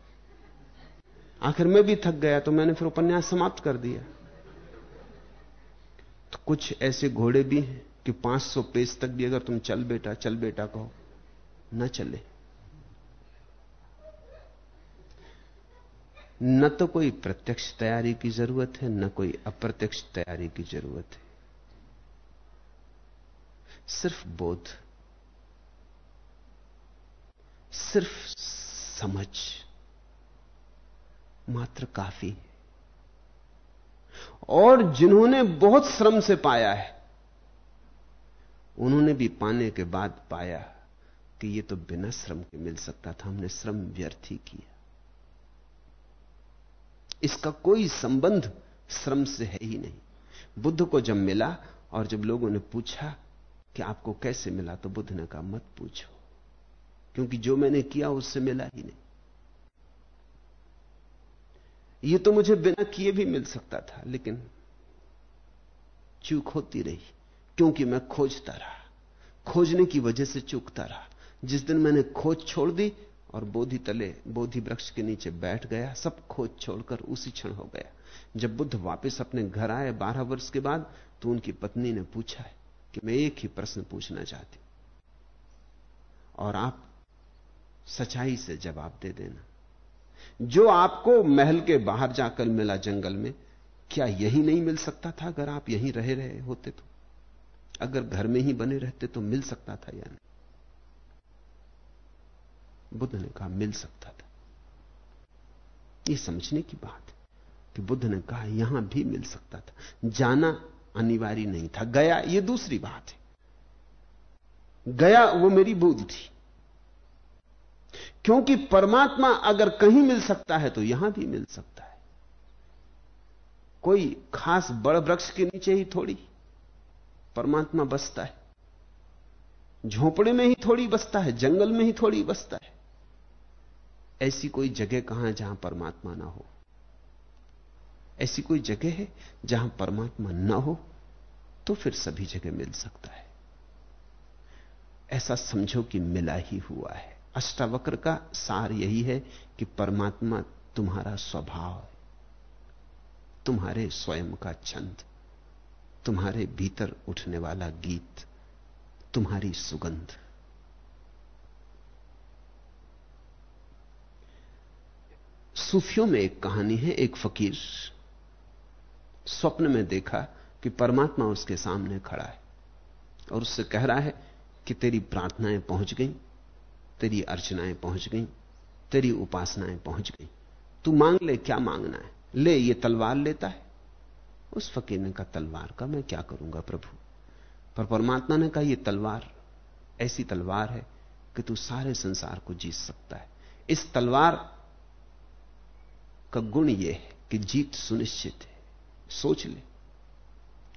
Speaker 2: आखिर में भी थक गया तो मैंने फिर उपन्यास समाप्त कर दिया। कुछ ऐसे घोड़े भी हैं कि 500 पेज तक भी अगर तुम चल बेटा चल बेटा कहो, न चले। न तो कोई प्रत्यक्ष तैयारी की ज़रूरत है, न कोई अप्रत्यक्ष तैयारी की ज़रूरत है। सिर्फ़ बोध, सिर्फ़ समझ मात्र काफ़ी और जिन्होंने बहुत श्रम से पाया है, उन्होंने भी पाने के बाद पाया कि यह तो बिना श्रम के मिल सकता था, हमने श्रम व्यर्थ ही किया। इसका कोई संबंध श्रम से है ही नहीं। बुद्ध को जब मिला और जब लोगों ने पूछा कि आपको कैसे मिला तो बुद्ध ने कहा, मत पूछो, क्योंकि जो मैंने किया उससे मिला ही नहीं। यह तो मुझे बिना किए भी मिल सकता था, लेकिन चूक होती रही, क्योंकि मैं खोजता रहा। खोजने की वजह से चूकता रहा। जिस दिन मैंने खोज छोड़ दी और बोधि तले, बोधि वृक्ष के नीचे बैठ गया, सब खोज छोड़कर उसी क्षण हो गया। जब बुद्ध वापस अपने घर आए बारह वर्ष के बाद तो उनकी पत्नी ने पूछा है कि मैं एक ही प्रश्न पूछना चाहती और आप सच्चाई से जवाब दे देना। जो आपको महल के बाहर जाकर मिला जंगल में, क्या यही नहीं मिल सकता था अगर आप यहीं रहे रहे होते तो? अगर घर में ही बने रहते तो मिल सकता था या नहीं? बुद्ध ने कहा, मिल सकता था। यह समझने की बात है कि बुद्ध ने कहा, यहाँ भी मिल सकता था। जाना अनिवार्य नहीं था, गया यह दूसरी बात है। गया वो मेरी बुद्ध थी। क्योंकि परमात्मा अगर कहीं मिल सकता है तो यहाँ भी मिल सकता है। कोई खास बड़ वृक्ष के नीचे ही थोड़ी परमात्मा बसता है। झोपड़े में ही थोड़ी बसता है, जंगल में ही थोड़ी बसता है। ऐसी कोई जगह कहाँ जहाँ परमात्मा ना हो? ऐसी कोई जगह है जहाँ परमात्मा ना हो तो फिर सभी जगह मिल सकता है। ऐसा समझो कि मिला ही हुआ है। अष्टावक्र का सार यही है कि परमात्मा तुम्हारा स्वभाव है। तुम्हारे स्वयं का छंद, तुम्हारे भीतर उठने वाला गीत, तुम्हारी सुगंध। सूफियों में एक कहानी है, एक फकीर। स्वप्न में देखा कि परमात्मा उसके सामने खड़ा है और उससे कह रहा है कि तेरी प्रार्थनाएँ पहुँच गई। तेरी अर्चनाएँ पहुँच गई, तेरी उपासनाएँ पहुँच गई। तू मांग ले, क्या मांगना है? ले, ये तलवार लेता है। उस फकीर ने कहा, तलवार का मैं क्या करूँगा प्रभु? पर परमात्मा ने कहा यह तलवार, ऐसी तलवार है कि तू सारे संसार को जीत सकता है। इस तलवार का गुण यह है कि जीत सुनिश्चित है। सोच ले।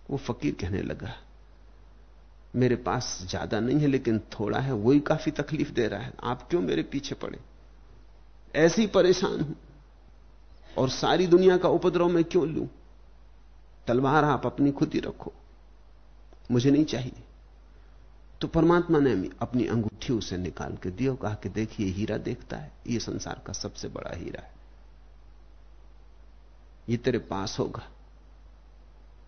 Speaker 2: वो फकीर कहने लगा मेरे पास ज़्यादा नहीं है, लेकिन थोड़ा है, वही काफ़ी तकलीफ़ दे रहा है। आप क्यों मेरे पीछे पड़े? ऐसी परेशान हूँ। और सारी दुनिया का उपद्रव मैं क्यों लू? तलवार आप अपनी खुद ही रखो। मुझे नहीं चाहिए। तो परमात्मा ने अपनी अंगूठी उसे निकाल के दिया कहा कि देखिए हीरा देखता है। ये संसार का सबसे बड़ा हीरा है। ये तेरे पास होगा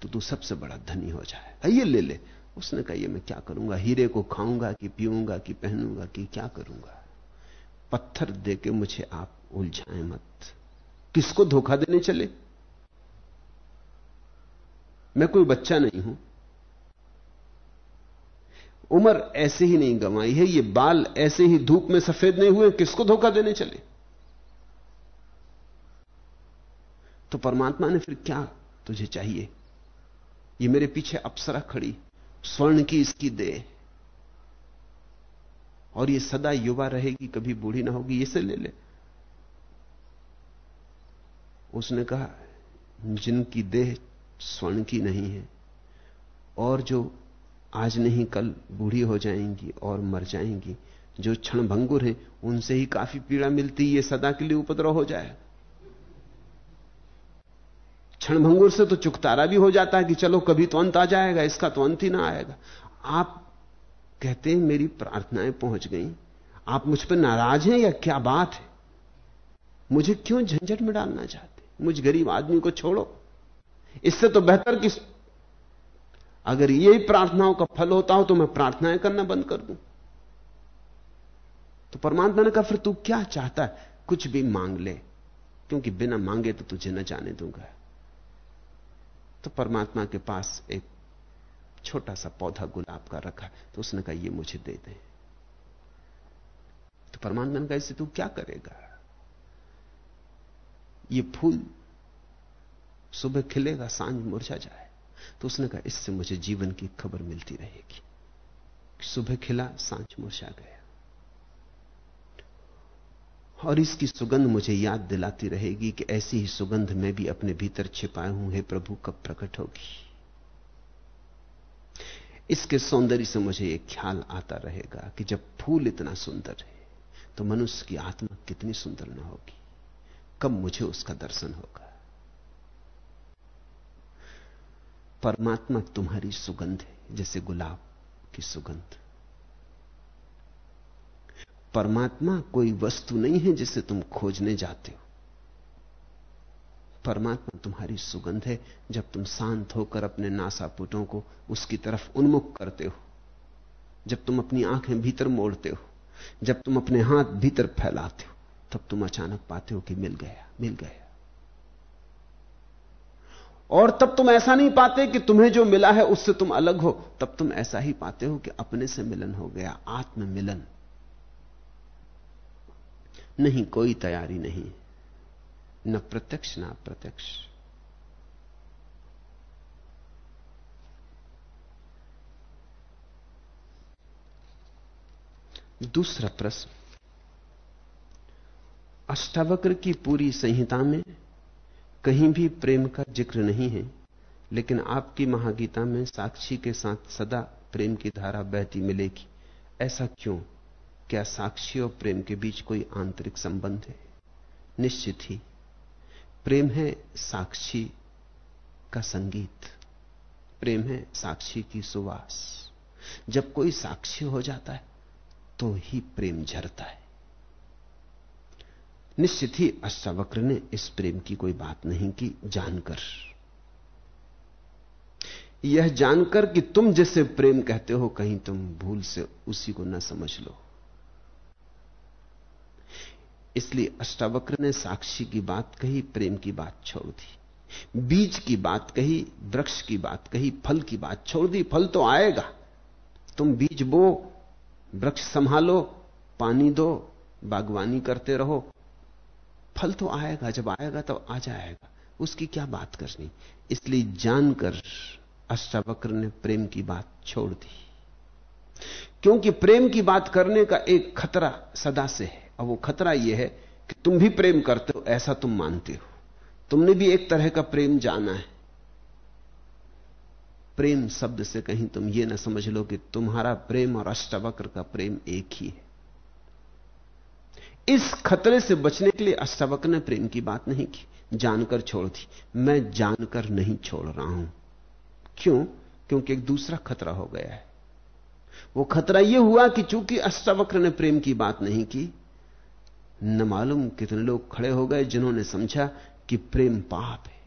Speaker 2: तो तू सबसे बड़ा धनी हो जाए। ये ले ले। उसने कहा, ये मैं क्या करूँगा? हीरे को खाऊँगा कि पीऊँगा कि पहनूँगा कि क्या करूँगा? पत्थर दे के मुझे आप उलझाए मत। किसको धोखा देने चले? मैं कोई बच्चा नहीं हूँ। उम्र ऐसे ही नहीं गंवाई है, ये बाल ऐसे ही धूप में सफ़ेद नहीं हुए, किसको धोखा देने चले? तो परमात्मा ने फिर क्या तुझे चाहिए? ये मेरे पीछे अप्सरा खड़ी। स्वर्ण की इसकी दे और ये सदा युवा रहेगी, कभी बूढ़ी ना होगी, इसे ले ले। उसने कहा, जिनकी देह स्वर्ण की नहीं है, और जो आज नहीं, कल बूढ़ी हो जाएँगी और मर जाएँगी, जो क्षण भंगुर है, उनसे ही काफ़ी पीड़ा मिलती, ये सदा के लिए उपद्रव हो जाए। क्षण भंगुर से तो चुकतारा भी हो जाता है कि चलो, कभी तो अंत आ जाएगा, इसका तो अंत ही ना आएगा। आप कहते हैं, मेरी प्रार्थनाएँ पहुँच गई। आप मुझ पर नाराज़ हैं या क्या बात है? मुझे क्यों झंझट में डालना चाहते मुझ गरीब आदमी को छोड़ो। इससे तो बेहतर कि अगर यही प्रार्थनाओं का फल होता हो तो मैं प्रार्थनाएँ करना बंद कर दूँ। तो परमात्मा ने कहा, फिर तू क्या चाहता है? कुछ भी मांग ले, क्योंकि बिना मांगे तो तुझे न जाने दूँगा। तो परमात्मा के पास एक छोटा सा पौधा गुलाब का रखा तो उसने कहा, ये मुझे दे दे। तो परमात्मा ने कहा इससे तू क्या करेगा? ये फूल सुबह खिलेगा, साँझ मुरझा जाए। तो उसने कहा, इससे मुझे जीवन की खबर मिलती रहेगी। सुबह खिला, साँझ मुरझा गया। और इसकी सुगंध मुझे याद दिलाती रहेगी कि ऐसी ही सुगंध मैं भी अपने भीतर छिपाए हूँ, हे प्रभु, कब प्रकट होगी? इसके सौंदर्य से मुझे यह ख्याल आता रहेगा कि जब फूल इतना सुंदर है तो मनुष्य की आत्मा कितनी सुंदर न होगी। कब मुझे उसका दर्शन होगा? परमात्मा तुम्हारी सुगंध है, जैसे गुलाब की सुगंध। परमात्मा कोई वस्तु नहीं है जिसे तुम खोजने जाते हो। परमात्मा तुम्हारी सुगंध है, जब तुम शांत होकर अपने नासापुटों को उसकी तरफ़ उन्मुख करते हो, जब तुम अपनी आँखें भीतर मोड़ते हो, जब तुम अपने हाथ भीतर फैलाते हो, तब तुम अचानक पाते हो कि मिल गया मिल गया। और तब तुम ऐसा नहीं पाते कि तुम्हें जो मिला है उससे तुम अलग हो, तब तुम ऐसा ही पाते हो कि अपने से मिलन हो गया आत्म मिलन नहीं, कोई तैयारी नहीं। न प्रत्यक्ष, न अप्रत्यक्ष। दूसरा प्रश्न। अष्टावक्र की पूरी संहिता में कहीं भी प्रेम का ज़िक्र नहीं है, लेकिन आपकी महागीता में साक्षी के साथ सदा प्रेम की धारा बहती मिलेगी। ऐसा क्यों? क्या साक्षी और प्रेम के बीच कोई आंतरिक संबंध है? निश्चित ही, प्रेम है साक्षी का संगीत। प्रेम है साक्षी की सुवास। जब कोई साक्षी हो जाता है तो ही प्रेम झरता है। निश्चित ही अष्टावक्र ने इस प्रेम की कोई बात नहीं की जानकर। यह जानकर कि तुम जिसे प्रेम कहते हो, कहीं तुम भूल से उसी को न समझ लो। इसलिए अष्टावक्र ने साक्षी की बात कही, प्रेम की बात छोड़ दी, बीज की बात कही, वृक्ष की बात कही, फल की बात छोड़ दी, फल तो आएगा। तुम बीज बो, वृक्ष संभालो, पानी दो, बागवानी करते रहो। फल तो आएगा, जब आएगा तो आ जाएगा। उसकी क्या बात करनी? इसलिए जानकर अष्टावक्र ने प्रेम की बात छोड़ दी। क्योंकि प्रेम की बात करने का एक खतरा सदा से है। और वो खतरा यह है कि तुम भी प्रेम करते हो, ऐसा तुम मानते हो। तुमने भी एक तरह का प्रेम जाना है। प्रेम शब्द से कहीं तुम ये ना समझ लो कि तुम्हारा प्रेम और अष्टावक्र का प्रेम एक ही है। इस खतरे से बचने के लिए अष्टावक्र ने प्रेम की बात नहीं की, जानकर छोड़ दी। मैं जानकर नहीं छोड़ रहा हूँ। क्यों? क्योंकि एक दूसरा खतरा हो गया है। वो खतरा यह हुआ कि चूँकि अष्टावक्र ने प्रेम की बात नहीं की न मालूम कितने लोग खड़े हो गए जिन्होंने समझा कि प्रेम पाप है।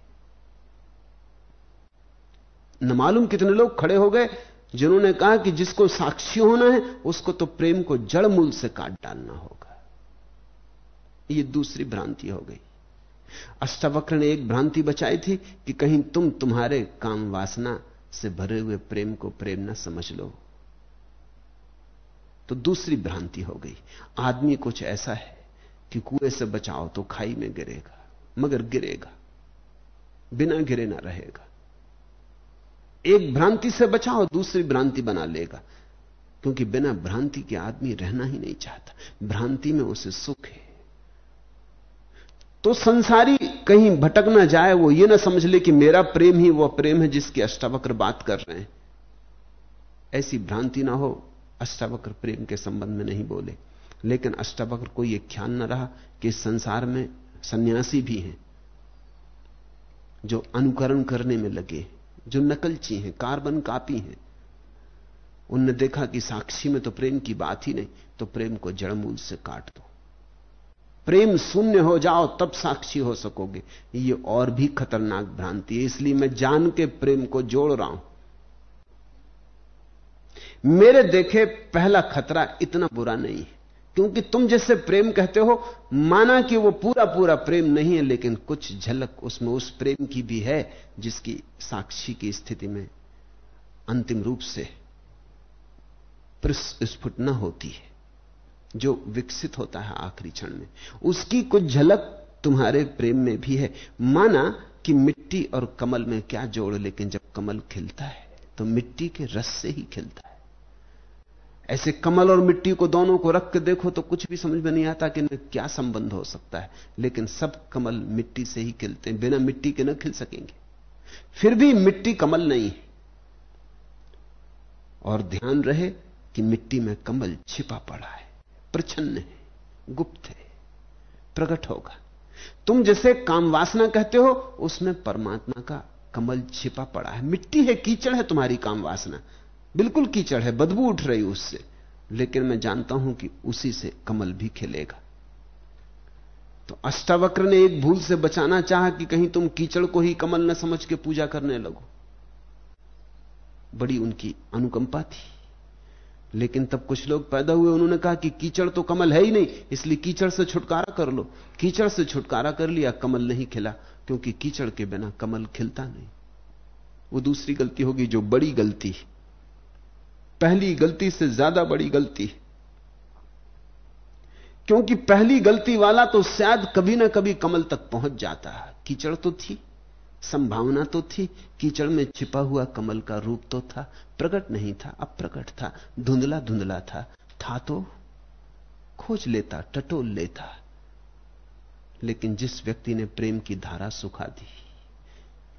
Speaker 2: न मालूम कितने लोग खड़े हो गए जिन्होंने कहा कि जिसको साक्षी होना है, उसको तो प्रेम को जड़ मूल से काट डालना होगा। यह दूसरी भ्रांति हो गई। अष्टावक्र ने एक भ्रांति बचाई थी कि कहीं तुम तुम्हारे काम वासना से भरे हुए प्रेम को प्रेम न समझ लो। तो दूसरी भ्रांति हो गई। आदमी कुछ ऐसा है कि कुएँ से बचाओ तो खाई में गिरेगा, मगर गिरेगा, बिना गिरे ना रहेगा। एक भ्रांति से बचाओ, दूसरी भ्रांति बना लेगा, क्योंकि बिना भ्रांति के आदमी रहना ही नहीं चाहता। भ्रांति में उसे सुख है। तो संसारी कहीं भटक ना जाए, वो ये ना समझ ले कि मेरा प्रेम ही वो प्रेम है जिसकी अष्टावक्र बात कर रहे हैं। ऐसी भ्रांति ना हो, अष्टावक्र प्रेम के संबंध में नहीं बोले। लेकिन अष्टावक्र को यह ख्याल न रहा कि संसार में सन्यासी भी हैं, जो अनुकरण करने में लगे जो नकलची हैं, कार्बन कापी हैं। उनने देखा कि साक्षी में तो प्रेम की बात ही नहीं तो प्रेम को जड़मूल से काट दो। प्रेम शून्य हो जाओ, तब साक्षी हो सकोगे। ये और भी खतरनाक भ्रांति है, इसलिए मैं जान के प्रेम को जोड़ रहा हूँ। मेरे देखे पहला खतरा इतना बुरा नहीं है। क्योंकि तुम जैसे प्रेम कहते हो, माना कि वो पूरा पूरा प्रेम नहीं है, लेकिन कुछ झलक उसमें उस प्रेम की भी है, जिसकी साक्षी की स्थिति में अंतिम रूप से स्फुट न होती है, जो विकसित होता है आखिरी क्षण में। उसकी कुछ झलक तुम्हारे प्रेम में भी है। माना कि मिट्टी और कमल में क्या जोड़, लेकिन जब कमल खिलता है तो मिट्टी के रस से ही खिलता है। ऐसे कमल और मिट्टी को दोनों को रख के देखो तो कुछ भी समझ में नहीं आता कि इनमें क्या संबंध हो सकता है। लेकिन सब कमल मिट्टी से ही खिलते हैं, बिना मिट्टी के न खिल सकेंगे। फिर भी मिट्टी कमल नहीं है। और ध्यान रहे कि मिट्टी में कमल छिपा पड़ा है, प्रछन्न है, गुप्त है, प्रकट होगा। तुम जैसे काम वासना कहते हो, उसमें परमात्मा का कमल छिपा पड़ा है। मिट्टी है, कीचड़ है तुम्हारी काम वासना। बिल्कुल कीचड़ है, बदबू उठ रही उससे। लेकिन मैं जानता हूँ कि उसी से कमल भी खिलेगा। तो अष्टावक्र ने एक भूल से बचाना चाहा कि कहीं तुम कीचड़ को ही कमल न समझ के पूजा करने लगो। बड़ी उनकी अनुकंपा थी। लेकिन तब कुछ लोग पैदा हुए, उन्होंने कहा कि कीचड़ तो कमल है ही नहीं, इसलिए कीचड़ से छुटकारा कर लो। कीचड़ से छुटकारा कर लिया, कमल नहीं खिला, क्योंकि कीचड़ के बिना कमल खिलता नहीं। वो दूसरी गलती होगी जो बड़ी गलती है। पहली गलती से ज़्यादा बड़ी गलती क्योंकि पहली गलती वाला तो शायद कभी ना कभी कमल तक पहुँच जाता कीचड़ तो थी, संभावना तो थी, कीचड़ में छिपा हुआ कमल का रूप तो था, प्रकट नहीं था अप्रकट था, धुंधला धुंधला था। था तो खोज लेता, टटोल लेता। लेकिन जिस व्यक्ति ने प्रेम की धारा सुखा दी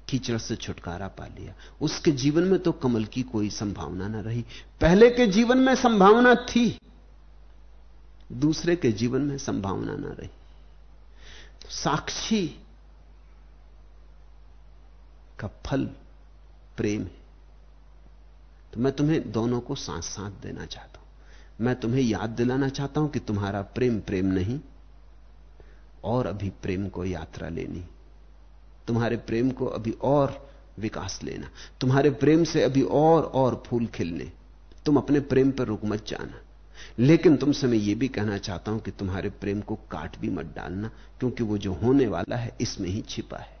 Speaker 2: कीचड़ से छुटकारा पा लिया। उसके जीवन में तो कमल की कोई संभावना ना रही। पहले के जीवन में संभावना थी, दूसरे के जीवन में संभावना ना रही। साक्षी का फल, प्रेम है। तो मैं तुम्हें दोनों को साथ साथ देना चाहता हूँ। मैं तुम्हें याद दिलाना चाहता हूँ कि तुम्हारा प्रेम प्रेम नहीं और अभी प्रेम को यात्रा लेनी। तुम्हारे प्रेम को अभी और विकास लेना, तुम्हारे प्रेम से अभी और और फूल खिलने। तुम अपने प्रेम पर रुक मत जाना। लेकिन तुमसे मैं यह भी कहना चाहता हूँ कि तुम्हारे प्रेम को काट भी मत डालना, क्योंकि वो जो होने वाला है, इसमें ही छिपा है।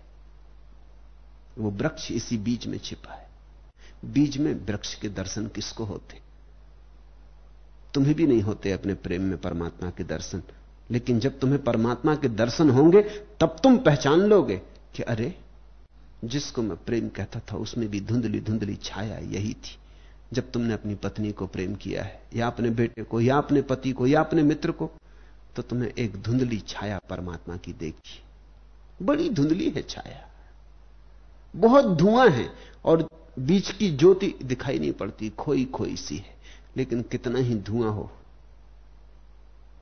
Speaker 2: वो वृक्ष इसी बीज में छिपा है। बीज में वृक्ष के दर्शन किसको होते? तुम्हें भी नहीं होते अपने प्रेम में परमात्मा के दर्शन। लेकिन जब तुम्हें परमात्मा के दर्शन होंगे, तब तुम पहचान लोगे कि अरे, जिसको मैं प्रेम कहता था, उसमें भी धुंधली धुंधली छाया यही थी। जब तुमने अपनी पत्नी को प्रेम किया है, या अपने बेटे को, या अपने पति को, या अपने मित्र को तो तुम्हें एक धुंधली छाया परमात्मा की देखी। बड़ी धुंधली है छाया। बहुत धुआँ है और बीच की ज्योति दिखाई नहीं पड़ती खोई खोई सी है। लेकिन कितना ही धुआँ हो।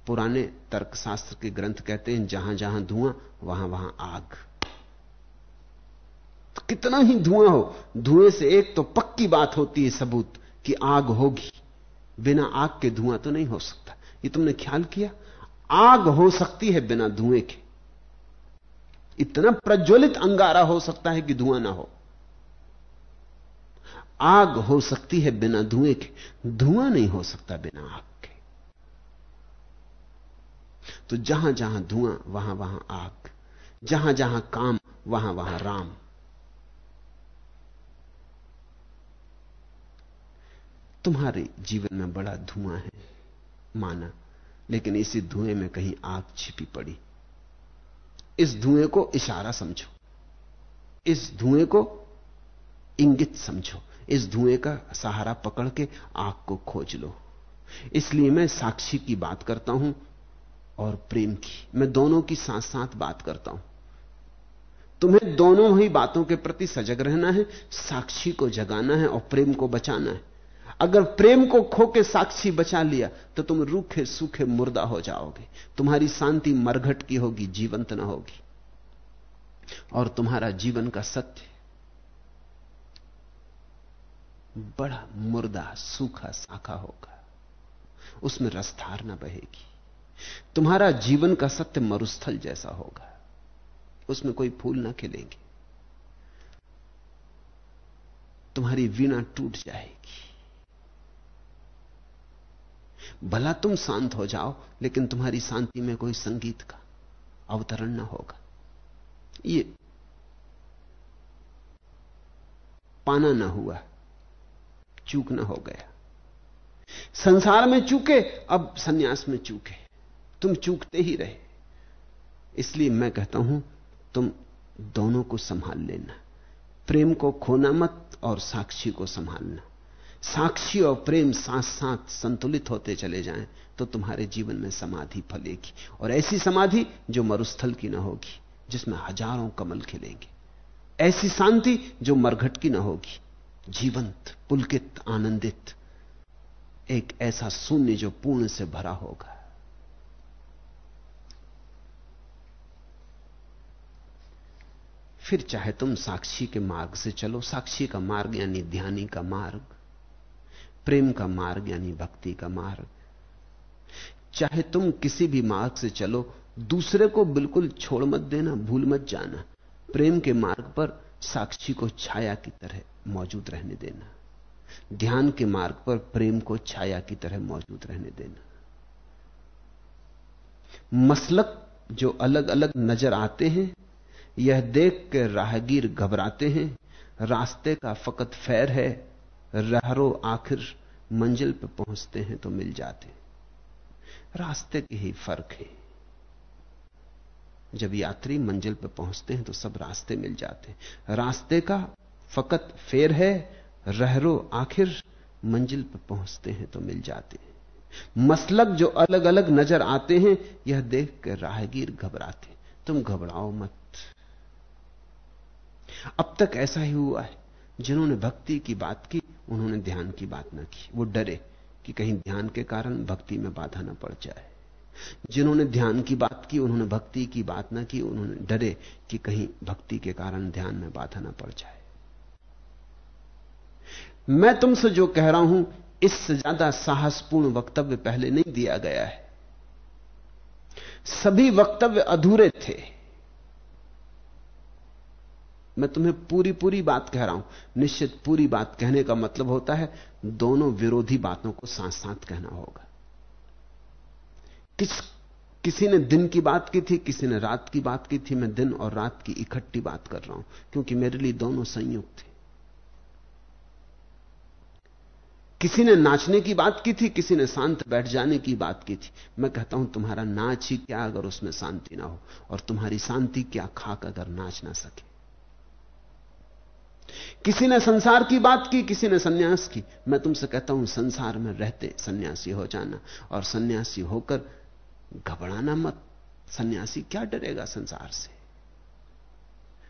Speaker 2: पुराने तर्कशास्त्र के ग्रंथ कहते हैं जहाँ जहाँ धुआँ वहाँ वहाँ आग। कितना ही धुआँ हो, धुएँ से एक तो पक्की बात होती है सबूत कि आग होगी। बिना आग के धुआँ तो नहीं हो सकता। ये तुमने ख्याल किया? आग हो सकती है बिना धुएँ के। इतना प्रज्वलित अंगारा हो सकता है कि धुआँ ना हो। आग हो सकती है बिना धुएँ के। धुआँ नहीं हो सकता बिना आग के। तो जहाँ जहाँ धुआँ वहाँ वहाँ आग। जहाँ जहाँ काम वहाँ वहाँ राम। तुम्हारे जीवन में बड़ा धुआँ है, माना, लेकिन इसी धुएँ में कहीं आग छिपी पड़ी। इस धुएँ को इशारा समझो। इस धुएँ को इंगित समझो। इस धुएँ का सहारा पकड़ के आग को खोज लो। इसलिए मैं साक्षी की बात करता हूँ और प्रेम की। मैं दोनों की साथ साथ बात करता हूँ। तुम्हें दोनों ही बातों के प्रति सजग रहना है, साक्षी को जगाना है और प्रेम को बचाना है। अगर प्रेम को खो के साक्षी बचा लिया तो तुम रूखे सूखे मुर्दा हो जाओगे। तुम्हारी शांति मरघट की होगी, जीवंत ना होगी। और तुम्हारा जीवन का सत्य, बड़ा मुर्दा सूखा साखा होगा। उसमें रसधार ना बहेगी। तुम्हारा जीवन का सत्य मरुस्थल जैसा होगा। उसमें कोई फूल ना खिलेंगे। तुम्हारी वीणा टूट जाएगी। भला तुम शांत हो जाओ, लेकिन तुम्हारी शांति में कोई संगीत का अवतरण ना होगा। ये पाना ना हुआ, चूक ना हो गया। संसार में चूके, अब सन्यास में चूके। तुम चूकते ही रहे। इसलिए मैं कहता हूँ, तुम दोनों को संभाल लेना। प्रेम को खोना मत और साक्षी को संभालना। साक्षी और प्रेम साथ साथ संतुलित होते चले जाएँ तो तुम्हारे जीवन में समाधि फलेगी। और ऐसी समाधि जो मरुस्थल की ना होगी, जिसमें हज़ारों कमल खिलेंगे। ऐसी शांति जो मरघट की ना होगी, जीवंत, पुलकित, आनंदित, एक ऐसा शून्य जो पूर्ण से भरा होगा। फिर चाहे तुम साक्षी के मार्ग से चलो, साक्षी का मार्ग यानी ध्यानी का मार्ग प्रेम का मार्ग यानी भक्ति का मार्ग। चाहे तुम किसी भी मार्ग से चलो, दूसरे को बिल्कुल छोड़ मत देना, भूल मत जाना। प्रेम के मार्ग पर साक्षी को छाया की तरह मौजूद रहने देना। ध्यान के मार्ग पर प्रेम को छाया की तरह मौजूद रहने देना। मसलक जो अलग अलग नज़र आते हैं, यह देख के राहगीर घबराते हैं। रास्ते का फकत फैर है रहरो आखिर मंजिल पर पहुँचते हैं तो मिल जाते रास्ते के ही फ़र्क है। जब यात्री मंजिल पर पहुँचते हैं तो सब रास्ते मिल जाते हैं। रास्ते का फकत फेर है, रहरो आखिर मंजिल पर पहुँचते हैं तो मिल जाते मसलक जो अलग अलग नज़र आते हैं, यह देख कर राहगीर घबराते तुम घबराओ मत। अब तक ऐसा ही हुआ है। जिन्होंने भक्ति की बात की उन्होंने ध्यान की बात ना की। वो डरे कि कहीं ध्यान के कारण भक्ति में बाधा ना पड़ जाए। जिन्होंने ध्यान की बात की, उन्होंने भक्ति की बात ना की, उन्होंने डरे कि कहीं भक्ति के कारण ध्यान में बाधा ना पड़ जाए। मैं तुमसे जो कह रहा हूँ, इससे ज़्यादा साहसपूर्ण वक्तव्य पहले नहीं दिया गया है। सभी वक्तव्य अधूरे थे। मैं तुम्हें पूरी पूरी बात कह रहा हूँ। निश्चित पूरी बात कहने का मतलब होता है दोनों विरोधी बातों को साथ साथ कहना होगा। किस, किसी ने दिन की बात की थी, किसी ने रात की बात की थी, मैं दिन और रात की इकट्ठी बात कर रहा हूँ, क्योंकि मेरे लिए दोनों संयुक्त थे। किसी ने नाचने की बात की थी, किसी ने शांत बैठ जाने की बात की थी। मैं कहता हूँ, तुम्हारा नाच ही क्या अगर उसमें शांति ना हो, और तुम्हारी शांति क्या खाक अगर नाच ना सके? किसी ने संसार की बात की, किसी ने सन्यास की। मैं तुमसे कहता हूँ, संसार में रहते सन्यासी हो जाना और सन्यासी होकर घबराना मत। सन्यासी क्या डरेगा संसार से?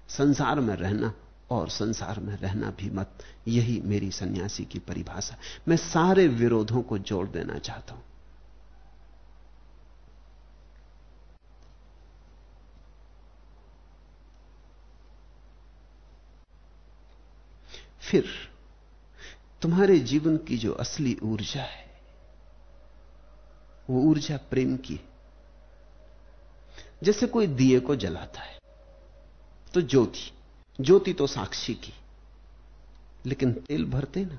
Speaker 2: संसार में रहना और संसार में रहना भी मत। यही मेरी सन्यासी की परिभाषा। मैं सारे विरोधों को जोड़ देना चाहता हूँ। फिर तुम्हारे जीवन की जो असली ऊर्जा है, वो ऊर्जा प्रेम की जैसे कोई दिए को जलाता है तो ज्योति ज्योति तो साक्षी की। लेकिन तेल भरते ना,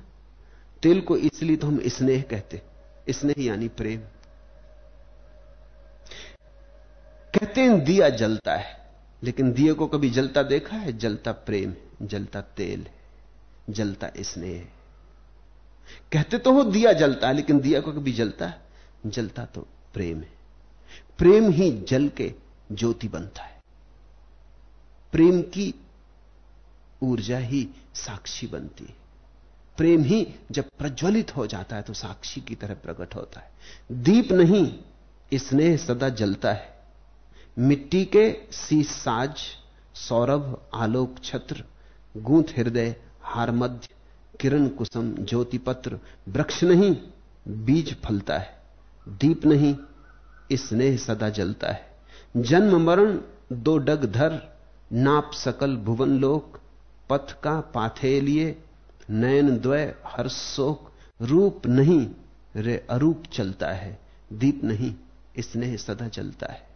Speaker 2: तेल को इसलिए तो हम स्नेह कहते स्नेह यानी प्रेम। कहते हैं दिया जलता है, लेकिन दिए को कभी जलता देखा है? जलता प्रेम, जलता तेल है। जलता स्नेह कहते तो हो दिया जलता है, लेकिन दिया को कभी जलता है? जलता तो प्रेम है। प्रेम ही जल के ज्योति बनता है। प्रेम की ऊर्जा ही साक्षी बनती है। प्रेम ही जब प्रज्वलित हो जाता है तो साक्षी की तरह प्रकट होता है। दीप नहीं स्नेह सदा जलता है। मिट्टी के शीश साज, सौरभ, आलोक, छत्र, गूंथ हृदय हार मध्य, किरण कुसुम ज्योति पत्र वृक्ष नहीं, बीज फलता है, दीप नहीं स्नेह सदा जलता है। जन्म मरण, दो डग धर, नाप सकल भुवन लोक, पथ का पाथे लिए, नयन द्वय हर्षोक रूप नहीं, रे अरूप चलता है, दीप नहीं स्नेह सदा चलता है।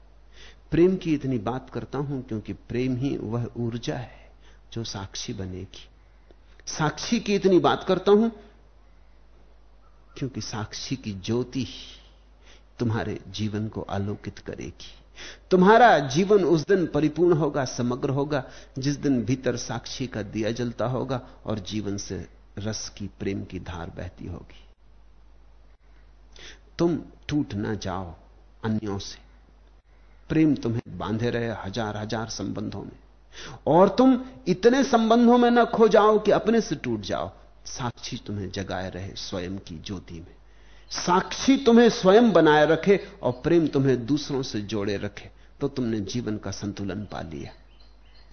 Speaker 2: प्रेम की इतनी बात करता हूँ क्योंकि प्रेम ही वह ऊर्जा है जो साक्षी बनेगी। साक्षी की इतनी बात करता हूँ, क्योंकि साक्षी की ज्योति तुम्हारे जीवन को आलोकित करेगी। तुम्हारा जीवन उस दिन परिपूर्ण होगा, समग्र होगा, जिस दिन भीतर साक्षी का दिया जलता होगा और जीवन से रस की, प्रेम की धार बहती होगी। तुम टूट ना जाओ अन्यों से। प्रेम तुम्हें बांधे रहे हज़ार हज़ार संबंधों में। और तुम इतने संबंधों में न खो जाओ कि अपने से टूट जाओ। साक्षी तुम्हें जगाए रहे स्वयं की ज्योति में। साक्षी तुम्हें स्वयं बनाए रखे और प्रेम तुम्हें दूसरों से जोड़े रखे। तो तुमने जीवन का संतुलन पा लिया।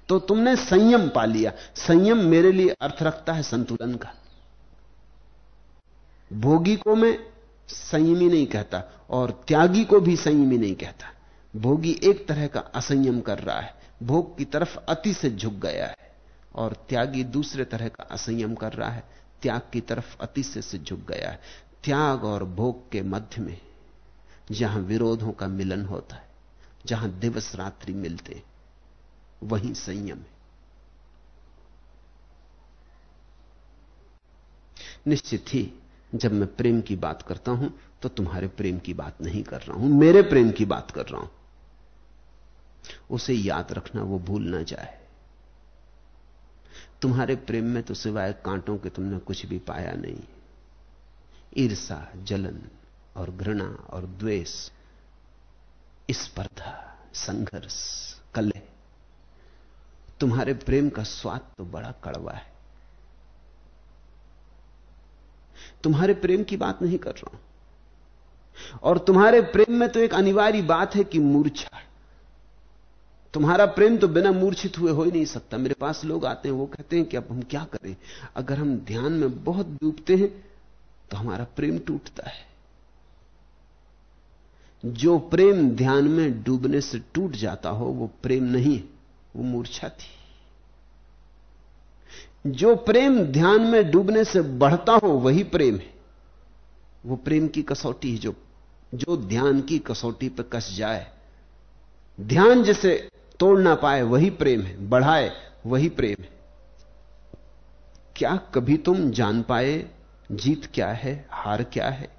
Speaker 2: तो तुमने संयम पा लिया। संयम मेरे लिए अर्थ रखता है संतुलन का। भोगी को मैं संयमी नहीं कहता और त्यागी को भी संयमी नहीं कहता। भोगी एक तरह का असंयम कर रहा है। भोग की तरफ़ अति से झुक गया है और त्यागी दूसरे तरह का असंयम कर रहा है। त्याग की तरफ़ अति से से झुक गया है। त्याग और भोग के मध्य में जहाँ विरोधों का मिलन होता है, जहाँ दिवस रात्रि मिलते वहीं संयम है। निश्चित ही जब मैं प्रेम की बात करता हूँ तो तुम्हारे प्रेम की बात नहीं कर रहा हूँ, मेरे प्रेम की बात कर रहा हूँ। उसे याद रखना, वो भूल ना जाए। तुम्हारे प्रेम में तो सिवाय कांटों के तुमने कुछ भी पाया नहीं। ईर्षा जलन और घृणा और द्वेष, स्पर्धा, संघर्ष कले तुम्हारे प्रेम का स्वाद तो बड़ा कड़वा है। तुम्हारे प्रेम की बात नहीं कर रहा हूँ। और तुम्हारे प्रेम में तो एक अनिवार्य बात है कि मूर्छा तुम्हारा प्रेम तो बिना मूर्छित हुए हो ही नहीं सकता। मेरे पास लोग आते हैं, वो कहते हैं कि अब हम क्या करें? अगर हम ध्यान में बहुत डूबते हैं तो हमारा प्रेम टूटता है। जो प्रेम ध्यान में डूबने से टूट जाता हो, वो प्रेम नहीं है, वो मूर्छा थी। जो प्रेम ध्यान में डूबने से बढ़ता हो, वही प्रेम है। वो प्रेम की कसौटी है, जो जो ध्यान की कसौटी पर कस जाए। ध्यान जिसे तोड़ ना पाए, वही प्रेम है, बढ़ाए, वही प्रेम है। क्या कभी तुम जान पाए जीत क्या है, हार क्या है?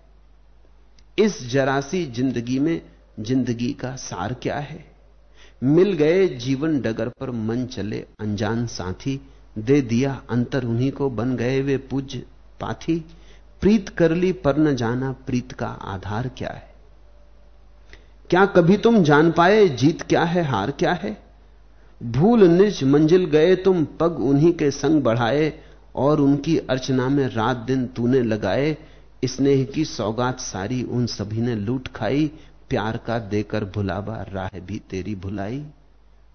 Speaker 2: इस जरासी ज़िंदगी में ज़िंदगी का सार क्या है? मिल गए जीवन डगर पर मन चले, अनजान साथी दे दिया अंतर, उन्हीं को बन गए वे पूज्य पाथी। प्रीत कर ली पर न जाना, प्रीत का आधार क्या है? क्या कभी तुम जान पाए जीत क्या है, हार क्या है? भूल निज मंजिल गए तुम, पग उन्हीं के संग बढ़ाए, और उनकी अर्चना में रात दिन तूने लगाए स्नेह की सौगात सारी, उन सभी ने लूट खाई, प्यार का देकर भुलावा राह भी तेरी भुलाई।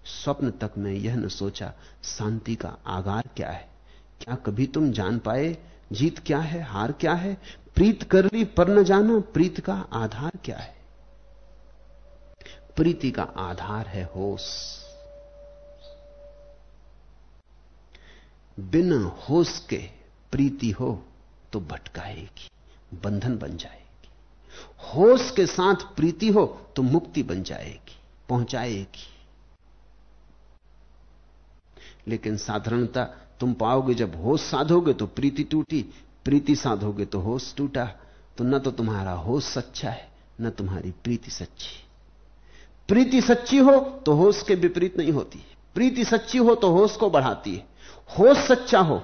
Speaker 2: स्वप्न तक में यह न सोचा, शांति का आगार क्या है? क्या कभी तुम जान पाए, जीत क्या है, हार क्या है? प्रीत कर ली पर न जाना, प्रीत का आधार क्या है? प्रीति का आधार है होश। बिना होश के प्रीति हो तो भटकाएगी, बंधन बन जाएगी। होश के साथ प्रीति हो तो मुक्ति बन जाएगी, पहुंचाएगी। लेकिन साधारणता, तुम पाओगे जब होश साधोगे तो प्रीति टूटी, प्रीति साधोगे तो होश टूटा तो न तो तुम्हारा होश सच्चा है, न तुम्हारी प्रीति सच्ची। प्रीति सच्ची हो तो होश के विपरीत नहीं होती। प्रीति सच्ची हो तो होश को बढ़ाती है। होश सच्चा हो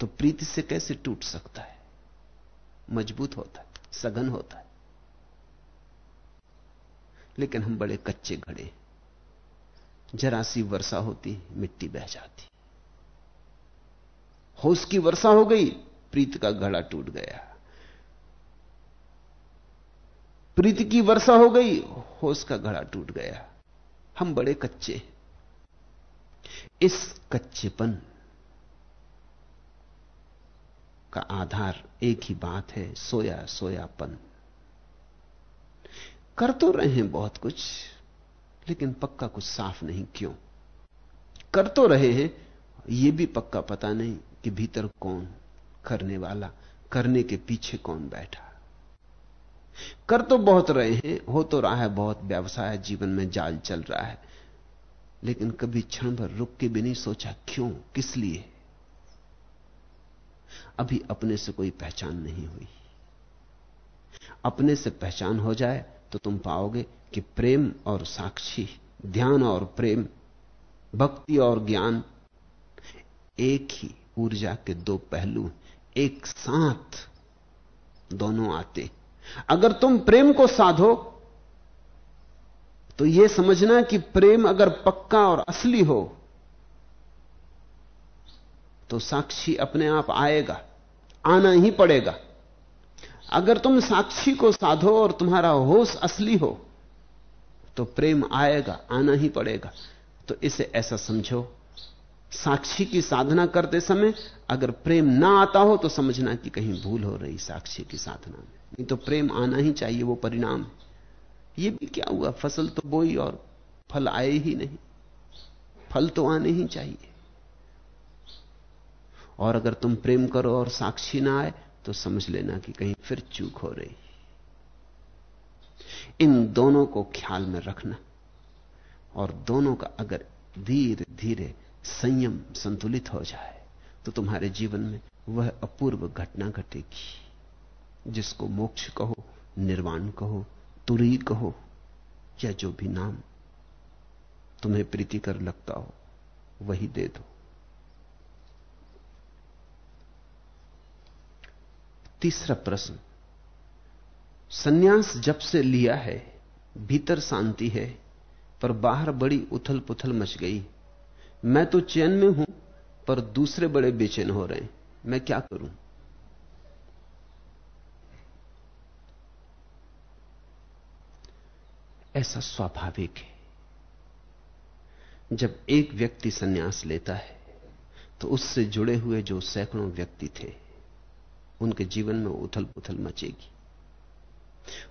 Speaker 2: तो प्रीति से कैसे टूट सकता है? मज़बूत होता है, सघन होता है। लेकिन हम बड़े कच्चे घड़े जरा सी वर्षा होती, मिट्टी बह जाती। होश की वर्षा हो गई, प्रीत का घड़ा टूट गया। प्रीति की वर्षा हो गई, होश का घड़ा टूट गया। हम बड़े कच्चे इस कच्चेपन का आधार एक ही बात है, सोया, सोयापन। कर तो रहे हैं बहुत कुछ, लेकिन पक्का कुछ साफ़ नहीं, क्यों? कर तो रहे हैं यह भी पक्का पता नहीं कि भीतर कौन करने वाला, करने के पीछे कौन बैठा। कर तो बहुत रहे हैं, हो तो रहा है बहुत, व्यवसाय जीवन में जाल चल रहा है। लेकिन कभी क्षण भर रुक के भी नहीं सोचा क्यों, किस लिए? अभी अपने से कोई पहचान नहीं हुई। अपने से पहचान हो जाए तो तुम पाओगे कि प्रेम और साक्षी, ध्यान और प्रेम, भक्ति और ज्ञान, एक ही ऊर्जा के दो पहलू, एक साथ दोनों आते। अगर तुम प्रेम को साधो तो यह समझना कि प्रेम अगर पक्का और असली हो तो साक्षी अपने आप आएगा, आना ही पड़ेगा। अगर तुम साक्षी को साधो और तुम्हारा होश असली हो तो प्रेम आएगा, आना ही पड़ेगा। तो इसे ऐसा समझो। साक्षी की साधना करते समय अगर प्रेम ना आता हो तो समझना कि कहीं भूल हो रही साक्षी की साधना में। नहीं तो प्रेम आना ही चाहिए, वो परिणाम ये भी क्या हुआ? फ़सल तो बोई और फल आए ही नहीं। फल तो आने ही चाहिए। और अगर तुम प्रेम करो और साक्षी ना आए तो समझ लेना कि कहीं फिर चूक हो रही। इन दोनों को ख्याल में रखना। और दोनों का अगर धीरे धीरे संयम संतुलित हो जाए तो तुम्हारे जीवन में वह अपूर्व घटना घटेगी। जिसको मोक्ष कहो, निर्वाण कहो, तुरी कहो, या जो भी नाम तुम्हें प्रीतिकर लगता हो, वही दे दो। तीसरा प्रश्न, सन्यास जब से लिया है, भीतर शांति है, पर बाहर बड़ी उथल पुथल मच गई। मैं तो चैन में हूँ, पर दूसरे बड़े बेचैन हो रहे हैं। मैं क्या करूँ? ऐसा स्वाभाविक है। जब एक व्यक्ति सन्यास लेता है तो उससे जुड़े हुए जो सैकड़ों व्यक्ति थे, उनके जीवन में उथल पुथल मचेगी।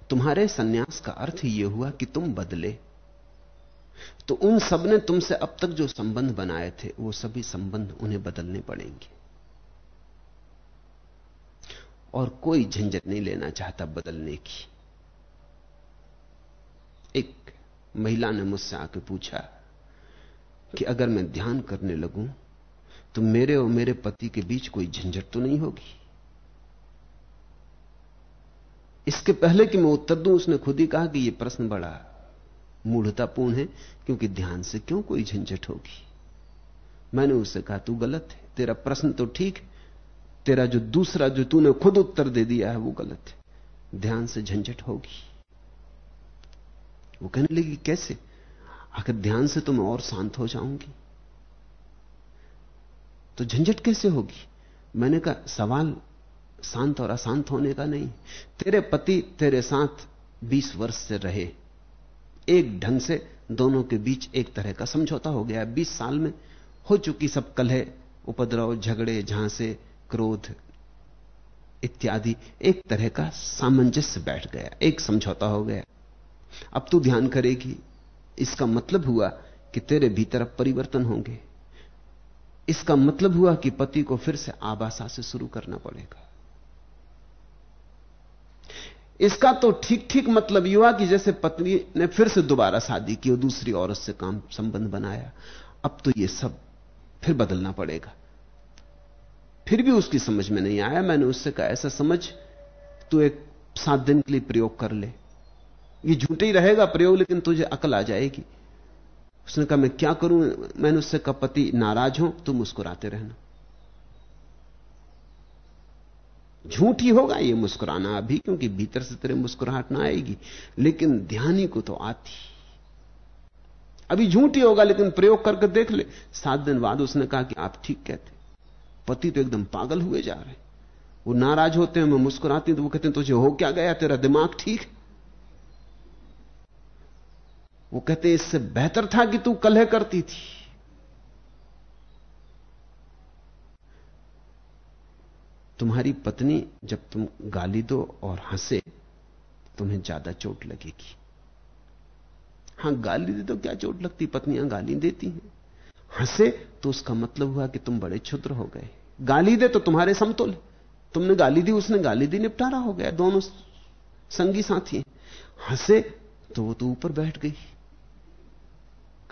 Speaker 2: तुम्हारे सन्यास का अर्थ यह हुआ कि तुम बदले। तो उन सबने तुमसे अब तक जो संबंध बनाए थे, वो सभी संबंध उन्हें बदलने पड़ेंगे। और कोई झंझट नहीं लेना चाहता बदलने की। एक महिला ने मुझसे आके पूछा कि अगर मैं ध्यान करने लगूं तो मेरे और मेरे पति के बीच कोई झंझट तो नहीं होगी? इसके पहले कि मैं उत्तर दूँ, उसने खुद ही कहा कि यह प्रश्न बड़ा मूढ़तापूर्ण है, क्योंकि ध्यान से क्यों कोई झंझट होगी? मैंने उससे कहा, तू गलत है, तेरा प्रश्न तो ठीक तेरा जो दूसरा जो तूने खुद उत्तर दे दिया है, वो गलत है। ध्यान से झंझट होगी। वो कहने लगी, कैसे? आखिर ध्यान से तो मैं और शांत हो जाऊँगी तो झंझट कैसे होगी? मैंने कहा, सवाल शांत और अशांत होने का नहीं। तेरे पति तेरे साथ 20 वर्ष से रहे। एक ढंग से दोनों के बीच एक तरह का समझौता हो गया। 20 साल में हो चुकी सब कलह, उपद्रव, झगड़े, झांसे, क्रोध इत्यादि एक तरह का सामंजस्य बैठ गया, एक समझौता हो गया। अब तू ध्यान करेगी। इसका मतलब हुआ कि तेरे भीतर परिवर्तन होंगे। इसका मतलब हुआ कि पति को फिर से आबासा से शुरू करना पड़ेगा। इसका तो ठीक ठीक मतलब युवा कि जैसे पत्नी ने फिर से दोबारा शादी की और दूसरी औरत से काम संबंध बनाया, अब तो यह सब फिर बदलना पड़ेगा। फिर भी उसकी समझ में नहीं आया, मैंने उससे कहा, ऐसा समझ, तू एक सात दिन के लिए प्रयोग कर ले। ये झूठे ही रहेगा प्रयोग, लेकिन तुझे अकल आ जाएगी। उसने कहा, मैं क्या करूँ? मैंने उससे कहा, पति, नाराज़ हो, तुम मुस्कुराते रहना। झूठ ही होगा ये मुस्कुराना अभी, क्योंकि भीतर से तेरे मुस्कुराहट ना आएगी, लेकिन ध्यान ही को तो आती। अभी झूठ ही होगा, लेकिन प्रयोग करके देख ले। सात दिन बाद उसने कहा कि आप ठीक कहते पति तो एकदम पागल हुए जा रहे वो नाराज़ होते हैं, मैं मुस्कुराती तो वो कहते हैं, तुझे हो क्या गया? तेरा दिमाग ठीक वो कहते, इससे बेहतर था कि तू कलह करती थी। तुम्हारी पत्नी जब तुम गाली दो और हंसे, तुम्हें ज़्यादा चोट लगेगी। हाँ, गाली दे तो क्या चोट लगती? पत्नियाँ गाली देती हैं। हंसे तो उसका मतलब हुआ कि तुम बड़े क्षुद्र हो गए। गाली दे तो तुम्हारे समतुल तुमने गाली दी, उसने गाली दी, निपटारा हो गया। दोनों संगी साथी हंसे तो वो तो ऊपर बैठ गई।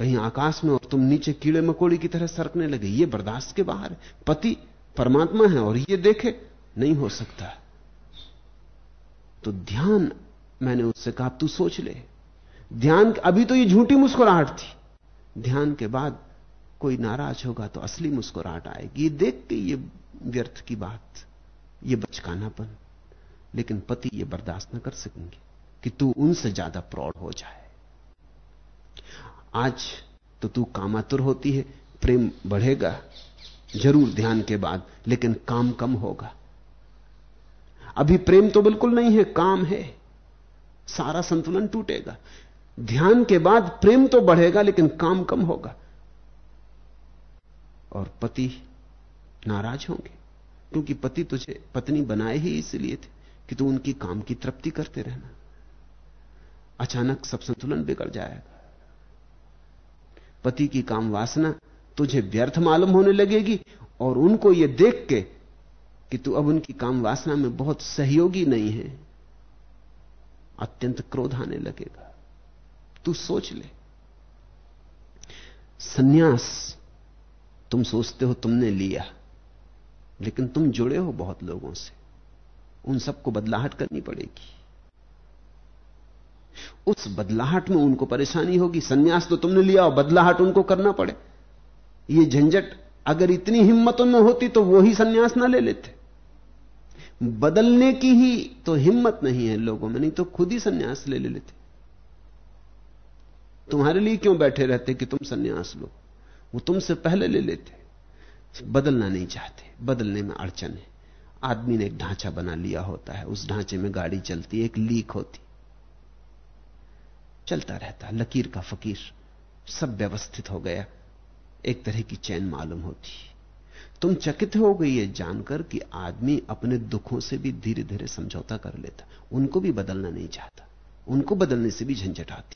Speaker 2: कहीं आकाश में और तुम नीचे कीड़े मकोड़ी की तरह सरकने लगे। ये बर्दाश्त के बाहर पति परमात्मा है और ये देखे, नहीं हो सकता। तो ध्यान, मैंने उससे कहा, तू सोच ले। ध्यान अभी तो ये झूठी मुस्कुराहट थी। ध्यान के बाद कोई नाराज़ होगा तो असली मुस्कुराहट आएगी। ये देख के ये व्यर्थ की बात, ये बचकानापन। लेकिन पति ये बर्दाश्त न कर सकेंगे कि तू उनसे ज़्यादा प्रौढ़ हो जाए। आज तो तू कामातुर होती है, प्रेम बढ़ेगा, ज़रूर ध्यान के बाद, लेकिन काम कम होगा। अभी प्रेम तो बिल्कुल नहीं है, काम है। सारा संतुलन टूटेगा। ध्यान के बाद प्रेम तो बढ़ेगा, लेकिन काम कम होगा। और पति नाराज़ होंगे, क्योंकि पति तुझे पत्नी बनाए ही इसलिए थे कि तू उनकी काम की तृप्ति करते रहना। अचानक सब संतुलन बिगड़ जाएगा। पति की काम वासना तुझे व्यर्थ मालूम होने लगेगी और उनको यह देख के कि तू अब उनकी काम वासना में बहुत सहयोगी नहीं है। अत्यंत क्रोध आने लगेगा। तू सोच ले। सन्यास तुम सोचते हो तुमने लिया, लेकिन तुम जुड़े हो बहुत लोगों से। उन सबको बदलाहट करनी पड़ेगी। उस बदलाहट में उनको परेशानी होगी। सन्यास तो तुमने लिया, और बदलाहट उनको करना पड़े। ये झंझट अगर इतनी हिम्मत उनमें होती तो वो ही सन्यास ना ले लेते। बदलने की ही तो हिम्मत नहीं है लोगों में, नहीं तो खुद ही सन्यास ले ले लेते। तुम्हारे लिए क्यों बैठे रहते कि तुम सन्यास लो? वो तुमसे पहले ले लेते। बदलना नहीं चाहते। बदलने में अड़चन है। आदमी ने एक ढांचा बना लिया होता है। उस ढांचे में गाड़ी चलती एक लीक होती। चलता रहता, लकीर का फकीर, सब व्यवस्थित हो गया। एक तरह की चैन मालूम होती। तुम चकित हो गई ये जानकर कि आदमी अपने दुखों से भी धीरे धीरे समझौता कर लेता, उनको भी बदलना नहीं चाहता, उनको बदलने से भी झंझट आती।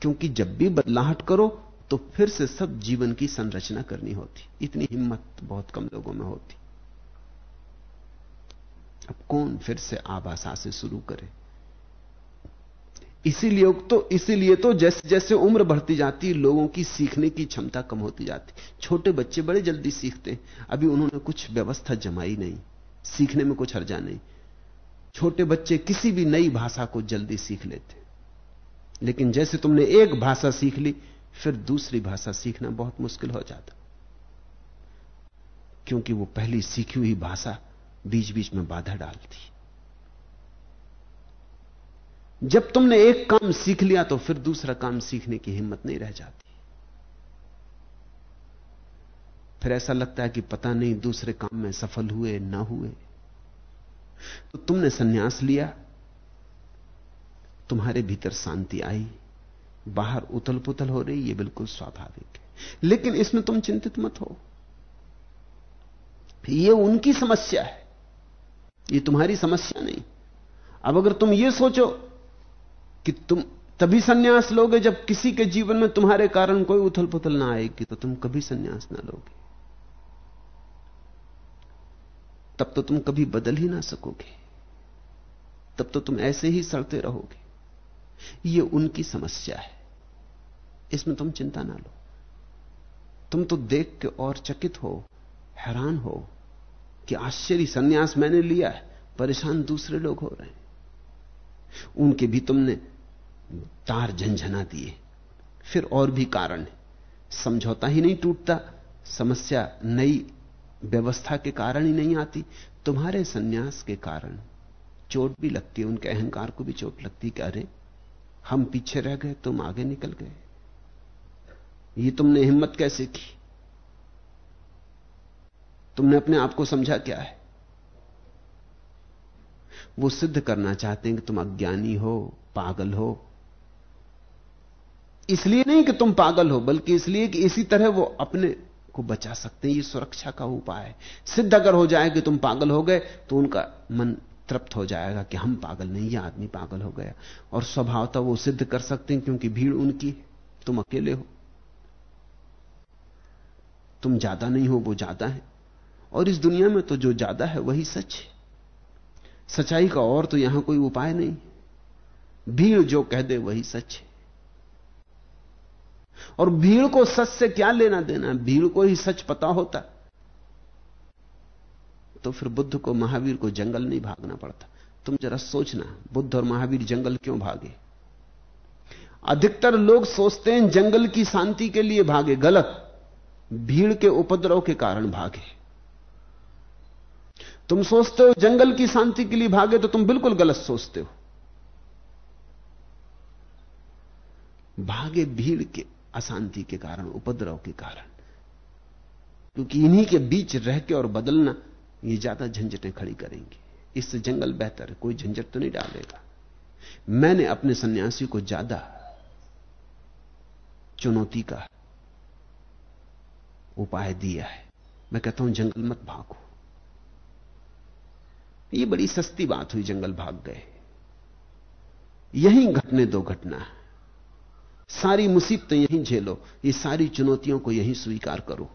Speaker 2: क्योंकि जब भी बदलाहट करो तो फिर से सब जीवन की संरचना करनी होती, इतनी हिम्मत बहुत कम लोगों में होती। अब कौन फिर से आबासा से शुरू करे? इसीलिए तो इसीलिए तो जैसे जैसे उम्र बढ़ती जाती है, लोगों की सीखने की क्षमता कम होती जाती छोटे बच्चे बड़े जल्दी सीखते अभी उन्होंने कुछ व्यवस्था जमाई नहीं। सीखने में कुछ हर्जा नहीं। छोटे बच्चे किसी भी नई भाषा को जल्दी सीख लेते लेकिन जैसे तुमने एक भाषा सीख ली, फिर दूसरी भाषा सीखना बहुत मुश्किल हो जाता। क्योंकि वो पहली सीखी हुई भाषा बीच बीच में बाधा डालती। जब तुमने एक काम सीख लिया तो फिर दूसरा काम सीखने की हिम्मत नहीं रह जाती। फिर ऐसा लगता है कि पता नहीं दूसरे काम में सफल हुए, ना हुए। तो तुमने सन्यास लिया, तुम्हारे भीतर शांति आई, बाहर उथल पुथल हो रही, ये बिल्कुल स्वाभाविक है। लेकिन इसमें तुम चिंतित मत हो। ये उनकी समस्या है। ये तुम्हारी समस्या नहीं। अब अगर तुम ये सोचो कि तुम तभी सन्यास लोगे जब किसी के जीवन में तुम्हारे कारण कोई उथल पुथल ना आएगी तो तुम कभी सन्यास ना लोगे। तब तो तुम कभी बदल ही ना सकोगे। तब तो तुम ऐसे ही सड़ते रहोगे। ये उनकी समस्या है। इसमें तुम चिंता ना लो। तुम तो देख के और चकित हो, हैरान हो कि आश्चर्य सन्यास मैंने लिया है, परेशान दूसरे लोग हो रहे हैं। उनके भी तुमने तार झंझना दिए। फिर और भी कारण है। समझौता ही नहीं टूटता, समस्या नई व्यवस्था के कारण ही नहीं आती। तुम्हारे सन्यास के कारण चोट भी लगती है, उनके अहंकार को भी चोट लगती कि अरे, हम पीछे रह गए, तुम आगे निकल गए। ये तुमने हिम्मत कैसे की? तुमने अपने आप को समझा क्या है? वो सिद्ध करना चाहते हैं कि तुम अज्ञानी हो, पागल हो। इसलिए नहीं कि तुम पागल हो, बल्कि इसलिए कि इसी तरह वो अपने को बचा सकते हैं। ये सुरक्षा का उपाय है। सिद्ध अगर हो जाए कि तुम पागल हो गए तो उनका मन तृप्त हो जाएगा कि हम पागल नहीं, ये आदमी पागल हो गया। और स्वभावता वो सिद्ध कर सकते हैं क्योंकि भीड़ उनकी तुम अकेले हो। तुम ज़्यादा नहीं हो, वो ज़्यादा है। और इस दुनिया में तो जो ज़्यादा है वही सच है। सच्चाई का और तो यहाँ कोई उपाय नहीं। भीड़ जो कह दे वही सच है। और भीड़ को सच से क्या लेना देना भीड़ को ही सच पता होता। तो फिर बुद्ध को महावीर को जंगल नहीं भागना पड़ता। तुम जरा सोचना, बुद्ध और महावीर जंगल क्यों भागे? अधिकतर लोग सोचते हैं जंगल की शांति के लिए भागे, गलत। भीड़ के उपद्रव के कारण भागे। तुम सोचते हो जंगल की शांति के लिए भागे तो तुम बिल्कुल गलत सोचते हो। भागे भीड़ के अशांति के कारण, उपद्रव के कारण। क्योंकि इन्हीं के बीच रह के और बदलना, ये ज़्यादा झंझटें खड़ी करेंगे। इससे जंगल बेहतर है, कोई झंझट तो नहीं डालेगा। मैंने अपने सन्यासी को ज़्यादा चुनौती का उपाय दिया है। मैं कहता हूँ, जंगल मत भागो। ये बड़ी सस्ती बात हुई, जंगल भाग गए। यहीं घटने दो घटना। सारी मुसीबतें यहीं झेलो, ये सारी चुनौतियों को यहीं स्वीकार करो।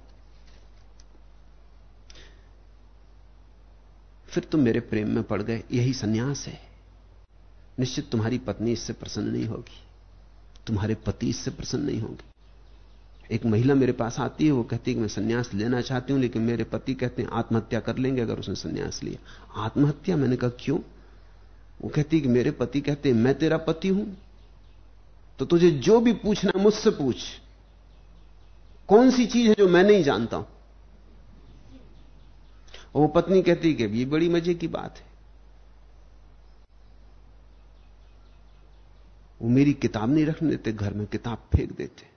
Speaker 2: फिर तुम मेरे प्रेम में पड़ गए, यही सन्यास है। निश्चित तुम्हारी पत्नी इससे प्रसन्न नहीं होगी। तुम्हारे पति इससे प्रसन्न नहीं होंगे। एक महिला मेरे पास आती है, वो कहती है कि मैं सन्यास लेना चाहती हूँ, लेकिन मेरे पति कहते हैं, आत्महत्या कर लेंगे अगर उसने सन्यास लिया। आत्महत्या? मैंने कहा, क्यों? वो कहती कि मेरे पति कहते हैं, मैं तेरा पति हूँ तो तुझे जो भी पूछना मुझसे पूछ। कौन सी चीज़ है जो मैं नहीं जानता हूँ? और वो पत्नी कहती कि ये बड़ी मज़े की बात है। वो मेरी किताब नहीं रखने देते, घर में किताब फेंक देते।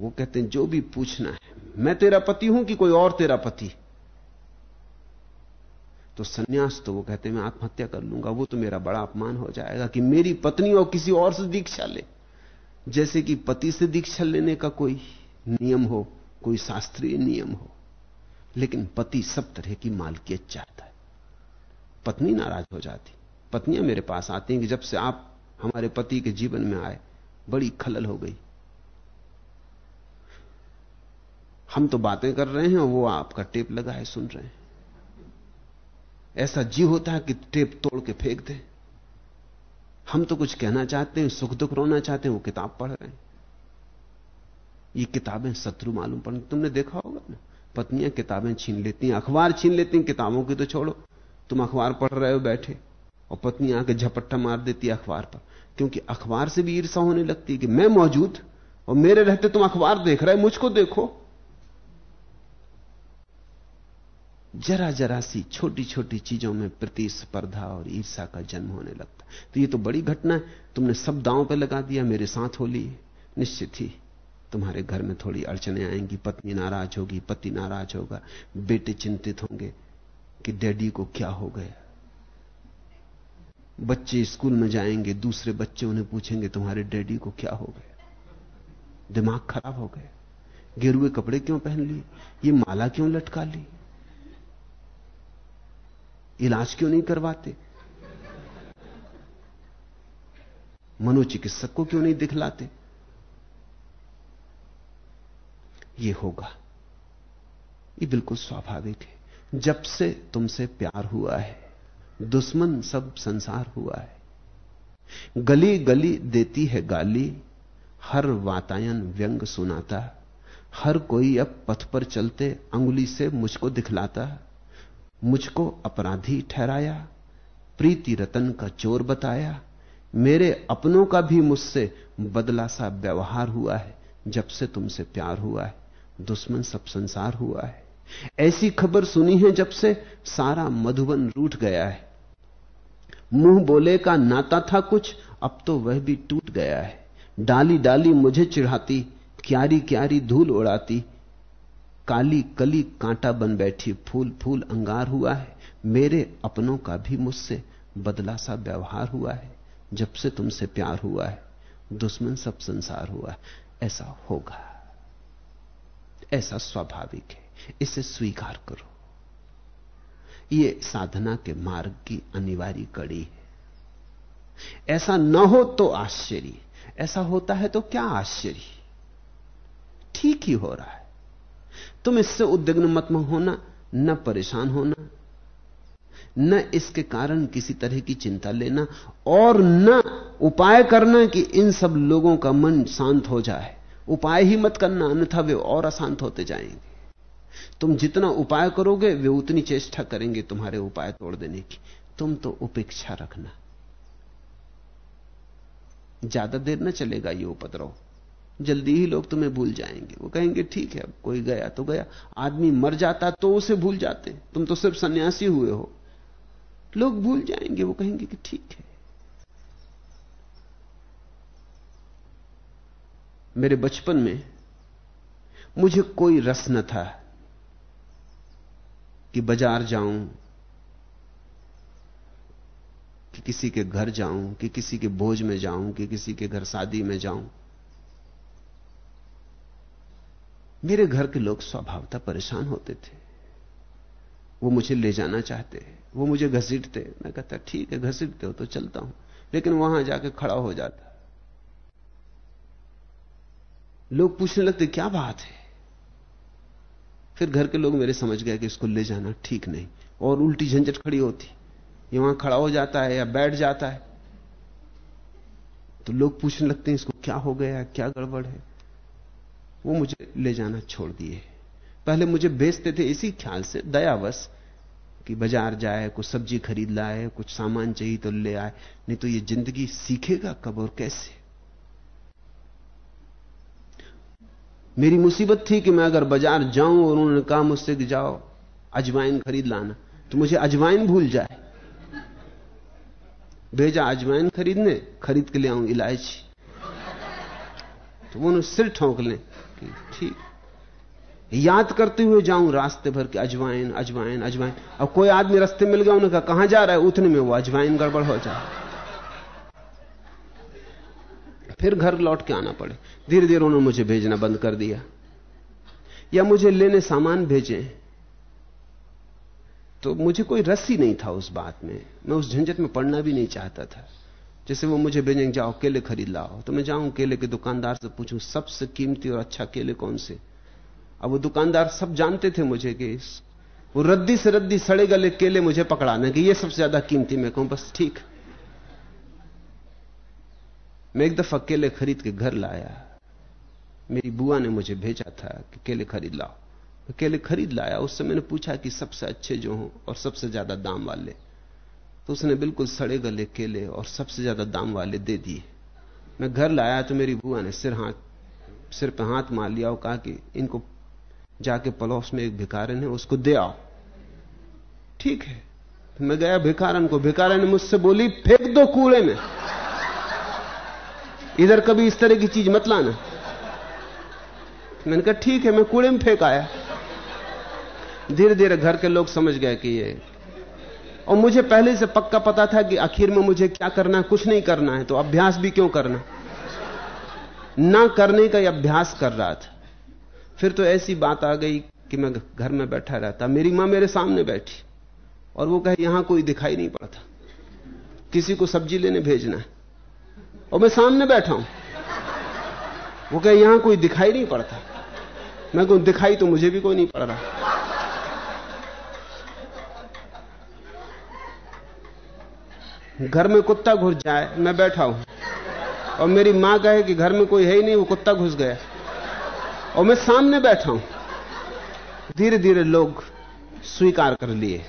Speaker 2: वो कहते हैं, जो भी पूछना है, मैं तेरा पति हूँ कि कोई और तेरा पति? तो सन्यास तो वो कहते हैं, मैं आत्महत्या कर लूँगा, वो तो मेरा बड़ा अपमान हो जाएगा कि मेरी पत्नी और किसी और से दीक्षा ले। जैसे कि पति से दीक्षा लेने का कोई नियम हो, कोई शास्त्रीय नियम हो, लेकिन पति सब तरह की मालकियत चाहता है। पत्नी नाराज़ हो जाती। पत्नियाँ मेरे पास आती हैं कि जब से आप हमारे पति के जीवन में आए, बड़ी खलल हो गई। हम तो बातें कर रहे हैं और वो आपका टेप लगा है सुन रहे हैं। ऐसा जी होता है कि टेप तोड़ के फेंक दे। हम तो कुछ कहना चाहते हैं, सुख दुख रोना चाहते हैं, वो किताब पढ़ रहे हैं। ये किताबें शत्रु मालूम पड़ तुमने देखा होगा ना? पत्नियाँ किताबें छीन लेती हैं, अखबार छीन लेती हैं, किताबों की तो छोड़ो। तुम अखबार पढ़ रहे हो, बैठे। और पत्नी आके झपट्टा मार देती है अखबार पर। क्योंकि अखबार से भी ईर्षा होने लगती है कि मैं मौजूद, और मेरे रहते तुम अखबार देख रहे मुझको देखो। जरा जरा सी छोटी छोटी चीज़ों में प्रतिस्पर्धा और ईर्षा का जन्म होने लगता तो ये तो बड़ी घटना है। तुमने सब दांव पे लगा दिया, मेरे साथ होली निश्चित ही तुम्हारे घर में थोड़ी अड़चने आएँगी। पत्नी नाराज़ होगी, पति नाराज़ होगा। बेटे चिंतित होंगे कि डैडी को क्या हो गया। बच्चे स्कूल में जाएँगे, दूसरे बच्चे उन्हें पूछेंगे, तुम्हारे डैडी को क्या हो गया? दिमाग खराब हो गया? गेरुए कपड़े क्यों पहन लिए? ये माला क्यों लटका ली? इलाज क्यों नहीं करवाते? मनोचिकित्सक को क्यों नहीं दिखलाते? ये होगा। ये बिल्कुल स्वाभाविक है। जब से तुमसे प्यार हुआ है, दुश्मन सब संसार हुआ है। गली गली देती है गाली, हर वातायन व्यंग सुनाता, हर कोई अब पथ पर चलते अंगुली से मुझको दिखलाता। मुझको अपराधी ठहराया, प्रीति रतन का चोर बताया, मेरे अपनों का भी मुझसे बदला सा व्यवहार हुआ है, जब से तुमसे प्यार हुआ है, दुश्मन सब संसार हुआ है। ऐसी खबर सुनी है जब से सारा मधुबन रूठ गया है। मुँह बोले का नाता था कुछ, अब तो वह भी टूट गया है। डाली डाली मुझे चिढ़ाती, क्यारी क्यारी धूल उड़ाती काली कली कांटा बन बैठी फूल फूल अंगार हुआ है। मेरे अपनों का भी मुझसे बदला सा व्यवहार हुआ है। जब से तुमसे प्यार हुआ है, दुश्मन सब संसार हुआ है। ऐसा होगा। ऐसा स्वाभाविक है। इसे स्वीकार करो। यह साधना के मार्ग की अनिवार्य कड़ी है। ऐसा न हो तो आश्चर्य। ऐसा होता है तो क्या आश्चर्य? ठीक ही हो रहा है। तुम इससे उद्विग्न मत होना, न परेशान होना, न इसके कारण किसी तरह की चिंता लेना, और न उपाय करना कि इन सब लोगों का मन शांत हो जाए। उपाय ही मत करना, अन्यथा वे और अशांत होते जाएँगे। तुम जितना उपाय करोगे, वे उतनी चेष्टा करेंगे तुम्हारे उपाय तोड़ देने की। तुम तो उपेक्षा रखना। ज़्यादा देर न चलेगा ये उपद्रव। जल्दी ही लोग तुम्हें भूल जाएँगे। वो कहेंगे, ठीक है, अब कोई गया तो गया। आदमी मर जाता तो उसे भूल जाते। तुम तो सिर्फ़ सन्यासी हुए हो। लोग भूल जाएँगे। वो कहेंगे कि ठीक है। मेरे बचपन में मुझे कोई रस न था कि बाज़ार जाऊँ, कि किसी के घर जाऊँ, कि किसी के भोज में जाऊँ, कि किसी के घर शादी में जाऊँ। मेरे घर के लोग स्वभावता परेशान होते थे। वो मुझे ले जाना चाहते वो मुझे घसीटते मैं कहता, ठीक है, घसीटते हो तो चलता हूँ। लेकिन वहाँ जाके खड़ा हो जाता। लोग पूछने लगते, क्या बात है? फिर घर के लोग मेरे समझ गए कि इसको ले जाना ठीक नहीं। और उल्टी झंझट खड़ी होती। ये वहाँ खड़ा हो जाता है या बैठ जाता है। तो लोग पूछने लगते हैं, इसको क्या हो गया? क्या गड़बड़ है? वो मुझे ले जाना छोड़ दिए। पहले मुझे बेचते थे इसी ख्याल से, दयावश, कि बाज़ार जाए, कुछ सब्ज़ी खरीद लाए, कुछ सामान चाहिए तो ले आए, नहीं तो ये ज़िंदगी सीखेगा कब और कैसे? मेरी मुसीबत थी कि मैं अगर बाज़ार जाऊँ और उन्होंने कहा मुझसे कि जाओ, अजवाइन खरीद लाना तो मुझे अजवाइन भूल जाए। भेजा अजवाइन खरीदने, खरीद के ले आऊँ इलायची। तो वो सिर ठोंक लें कि ठीक। याद करते हुए जाऊँ, रास्ते भर के अजवाइन अजवाइन अजवाइन। अब कोई आदमी रास्ते मिल गया उन्होंने कहा, कहाँ जा रहा है? उतने में वो अजवाइन गड़बड़ हो जाए। फिर घर लौट के आना पड़े। धीरे धीरे उन्होंने मुझे भेजना बंद कर दिया। या मुझे लेने सामान भेजे। तो मुझे कोई रस ही नहीं था उस बात में। मैं उस झंझट में पढ़ना भी नहीं चाहता था। जैसे वो मुझे भेजेंगे जाओ, केले खरीद लाओ तो मैं जाऊँ केले के दुकानदार से पूछूँ सबसे कीमती और अच्छा केले कौन से? अब वो दुकानदार सब जानते थे मुझे कि वो रद्दी से रद्दी सड़े गले केले मुझे पकड़ाने कि, ये सबसे ज़्यादा कीमती मैं कहूँ, बस ठीक। मैं एक दफ़ा केले खरीद के घर लाया। मेरी बुआ ने मुझे भेजा था कि केले खरीद लाओ। केले खरीद लाया, उससे मैंने पूछा कि सबसे अच्छे जो हों और सबसे ज़्यादा दाम वाले। तो उसने बिल्कुल सड़े गले केले और सबसे ज़्यादा दाम वाले दे दिए। मैं घर लाया तो मेरी बुआ ने सिर हाथ, सिर पे हाथ मार लिया और कहा कि इनको जाके पड़ोस में एक भिकारन है, उसको दे आओ। ठीक है। मैं गया भिकारन को भिकारन ने मुझसे बोली, फेंक दो कूड़े में। इधर कभी इस तरह की चीज़ मत लाना। मैंने कहा, ठीक है, मैं कूड़े में फेंक आया। धीरे धीरे घर के लोग समझ गए कि ये और मुझे पहले से पक्का पता था कि आखिर में मुझे क्या करना है, कुछ नहीं करना है तो अभ्यास भी क्यों करना? ना करने का अभ्यास कर रहा था। फिर तो ऐसी बात आ गई कि मैं घर में बैठा रहता, मेरी माँ मेरे सामने बैठी, और वो कहे, यहाँ कोई दिखाई नहीं पड़ता, किसी को सब्ज़ी लेने भेजना है। और मैं सामने बैठा हूँ। वो कहे, यहाँ कोई दिखाई नहीं पड़ता, मैं कहूँ, दिखाई तो मुझे भी कोई नहीं पड़ रहा। घर में कुत्ता घुस जाए, मैं बैठा हूँ। और मेरी माँ कहे कि घर में कोई है ही नहीं, वो कुत्ता घुस गया। और मैं सामने बैठा हूँ। धीरे धीरे लोग स्वीकार कर लिए।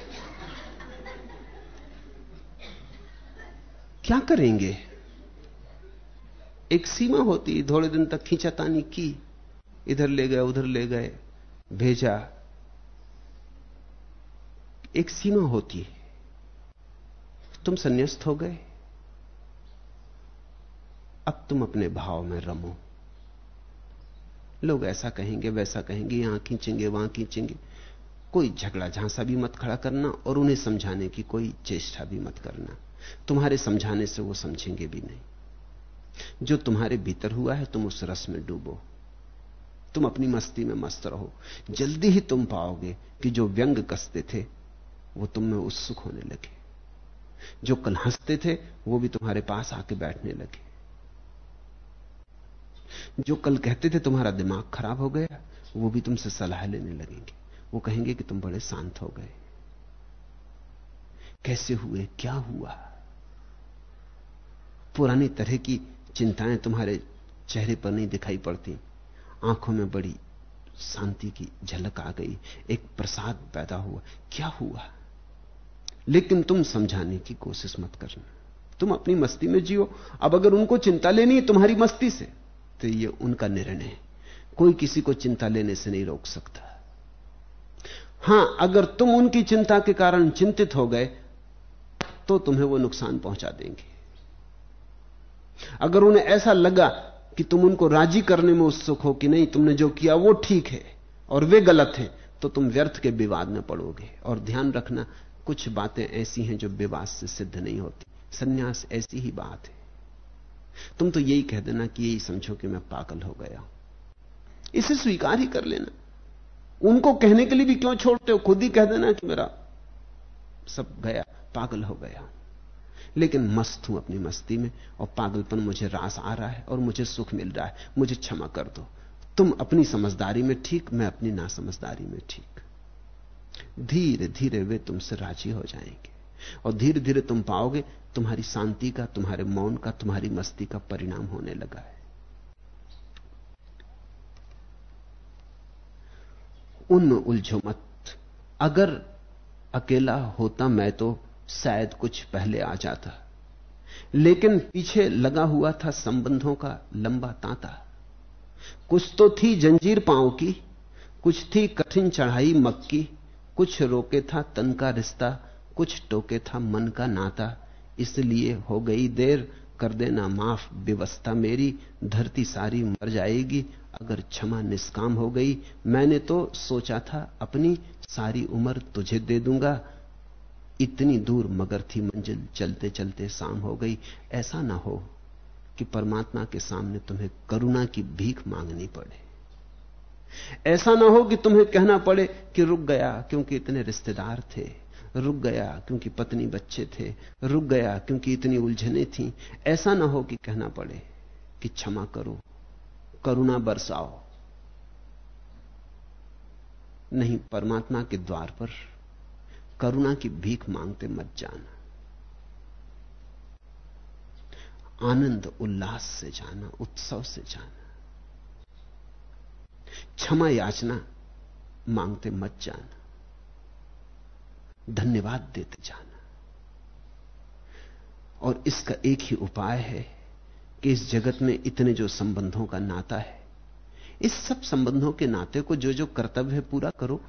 Speaker 2: क्या करेंगे? एक सीमा होती, थोड़े दिन तक खींचातानी की। इधर ले गए, उधर ले गए, भेजा। एक सीमा होती। है तुम संन्यास्त हो गए। अब तुम अपने भाव में रमो। लोग ऐसा कहेंगे, वैसा कहेंगे, यहाँ खींचेंगे, वहाँ खींचेंगे। कोई झगड़ा झांसा भी मत खड़ा करना और उन्हें समझाने की कोई चेष्टा भी मत करना। तुम्हारे समझाने से वो समझेंगे भी नहीं। जो तुम्हारे भीतर हुआ है, तुम उस रस में डूबो। तुम अपनी मस्ती में मस्त रहो। जल्दी ही तुम पाओगे कि जो व्यंग कसते थे, वो तुम में उत्सुक होने लगे। जो कल हँसते थे, वो भी तुम्हारे पास आके बैठने लगे। जो कल कहते थे तुम्हारा दिमाग खराब हो गया, वो भी तुमसे सलाह लेने लगेंगे। वो कहेंगे कि तुम बड़े शांत हो गए। कैसे हुए? क्या हुआ? पुरानी तरह की चिंताएँ तुम्हारे चेहरे पर नहीं दिखाई पड़ती। आँखों में बड़ी शांति की झलक आ गई। एक प्रसाद पैदा हुआ। क्या हुआ? लेकिन तुम समझाने की कोशिश मत करना। तुम अपनी मस्ती में जियो। अब अगर उनको चिंता लेनी है तुम्हारी मस्ती से तो ये उनका निर्णय है। कोई किसी को चिंता लेने से नहीं रोक सकता। हाँ, अगर तुम उनकी चिंता के कारण चिंतित हो गए तो तुम्हें वो नुकसान पहुँचा देंगे। अगर उन्हें ऐसा लगा कि तुम उनको राज़ी करने में उत्सुक हो कि नहीं, तुमने जो किया वो ठीक है और वे गलत हैं तो तुम व्यर्थ के विवाद में पड़ोगे। और ध्यान रखना कुछ बातें ऐसी हैं जो विवाद से सिद्ध नहीं होती। सन्यास ऐसी ही बात है। तुम तो यही कह देना कि यही समझो कि मैं पागल हो गया इसे स्वीकार ही कर लेना। उनको कहने के लिए भी क्यों छोड़ते हो? खुद ही कह देना कि मेरा सब गया, पागल हो गया लेकिन मस्त हूँ अपनी मस्ती में और पागलपन मुझे रास आ रहा है और मुझे सुख मिल रहा है। मुझे क्षमा कर दो। तुम अपनी समझदारी में ठीक, मैं अपनी नासमझदारी में ठीक। धीरे धीरे वे तुमसे राज़ी हो जाएँगे। और धीरे धीरे तुम पाओगे तुम्हारी शांति का, तुम्हारे मौन का, तुम्हारी मस्ती का परिणाम होने लगा है। उन उलझो मत। अगर अकेला होता मैं तो शायद कुछ पहले आ जाता। लेकिन पीछे लगा हुआ था संबंधों का लंबा तांता। कुछ तो थी जंजीर पाँव की, कुछ थी कठिन चढ़ाई मक्की। कुछ रोके था तन का रिश्ता, कुछ टोके था मन का नाता। इसलिए हो गई देर, कर देना माफ़, व्यवस्था मेरी, धरती सारी मर जाएगी, अगर क्षमा निष्काम हो गई, मैंने तो सोचा था अपनी सारी उम्र तुझे दे दूँगा। इतनी दूर मगर थी मंजिल, चलते चलते शाम हो गई। ऐसा ना हो कि परमात्मा के सामने तुम्हें करुणा की भीख मांगनी पड़े। ऐसा ना हो कि तुम्हें कहना पड़े कि रुक गया क्योंकि इतने रिश्तेदार थे, रुक गया क्योंकि पत्नी बच्चे थे, रुक गया क्योंकि इतनी उलझने थी। ऐसा ना हो कि कहना पड़े कि क्षमा करो, करुणा बरसाओ। नहीं, परमात्मा के द्वार पर करुणा की भीख मांगते मत जाना। आनंद, उल्लास से जाना, उत्सव से जाना। क्षमा याचना मांगते मत जाना। धन्यवाद देते जाना। और इसका एक ही उपाय है कि इस जगत में इतने जो संबंधों का नाता है, इस सब संबंधों के नाते को जो जो कर्तव्य है पूरा करो।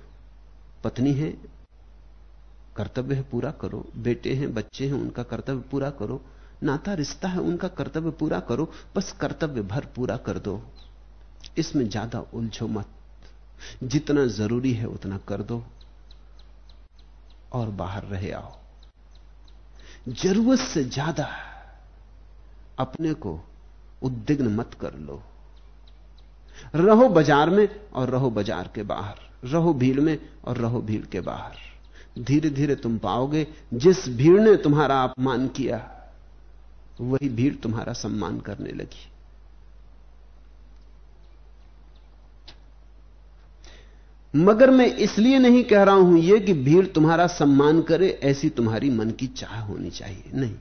Speaker 2: पत्नी है, कर्तव्य है पूरा करो। बेटे हैं, बच्चे हैं, उनका कर्तव्य पूरा करो। नाता रिश्ता है, उनका कर्तव्य पूरा करो। बस कर्तव्य भर पूरा कर दो। इसमें ज़्यादा उलझो मत। जितना ज़रूरी है उतना कर दो और बाहर रहे आओ। ज़रूरत से ज़्यादा अपने को उद्विग्न मत कर लो। रहो बाज़ार में और रहो बाज़ार के बाहर। रहो भीड़ में और रहो भीड़ के बाहर। धीरे धीरे तुम पाओगे, जिस भीड़ ने तुम्हारा अपमान किया, वही भीड़ तुम्हारा सम्मान करने लगी। मगर मैं इसलिए नहीं कह रहा हूँ यह कि भीड़ तुम्हारा सम्मान करे, ऐसी तुम्हारी मन की चाह होनी चाहिए। नहीं,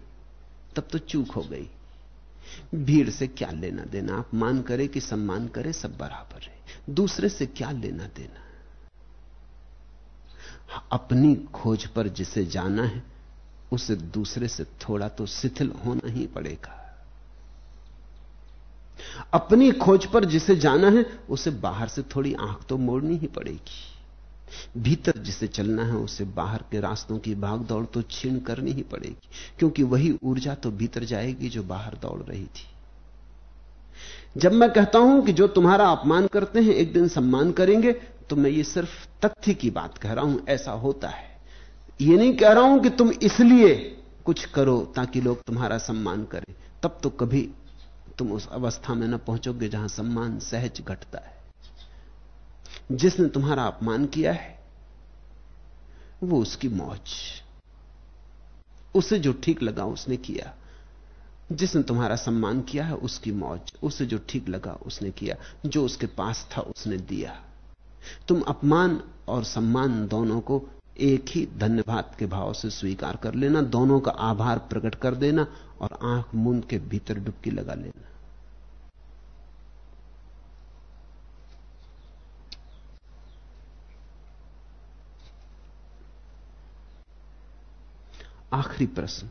Speaker 2: तब तो चूक हो गई। भीड़ से क्या लेना देना? आप मान करे कि सम्मान करे, सब बराबर है। दूसरे से क्या लेना देना? अपनी खोज पर जिसे जाना है, उसे दूसरे से थोड़ा तो शिथिल होना ही पड़ेगा। अपनी खोज पर जिसे जाना है, उसे बाहर से थोड़ी आँख तो मोड़नी ही पड़ेगी। भीतर जिसे चलना है, उसे बाहर के रास्तों की भाग दौड़ तो छीन करनी ही पड़ेगी, क्योंकि वही ऊर्जा तो भीतर जाएगी जो बाहर दौड़ रही थी। जब मैं कहता हूँ कि जो तुम्हारा अपमान करते हैं, एक दिन सम्मान करेंगे तो मैं ये सिर्फ़ तथ्य की बात कह रहा हूँ, ऐसा होता है। ये नहीं कह रहा हूँ कि तुम इसलिए कुछ करो ताकि लोग तुम्हारा सम्मान करें, तब तो कभी तुम उस अवस्था में न पहुंचोगे जहाँ सम्मान सहज घटता है। जिसने तुम्हारा अपमान किया है, वो उसकी मौज। उसे जो ठीक लगा उसने किया। जिसने तुम्हारा सम्मान किया है, उसकी मौज। उसे जो ठीक लगा उसने किया। जो उसके पास था, उसने दिया। तुम अपमान और सम्मान दोनों को एक ही धन्यवाद के भाव से स्वीकार कर लेना, दोनों का आभार प्रकट कर देना और आँख मूंद के भीतर डुबकी लगा लेना। आखिरी प्रश्न।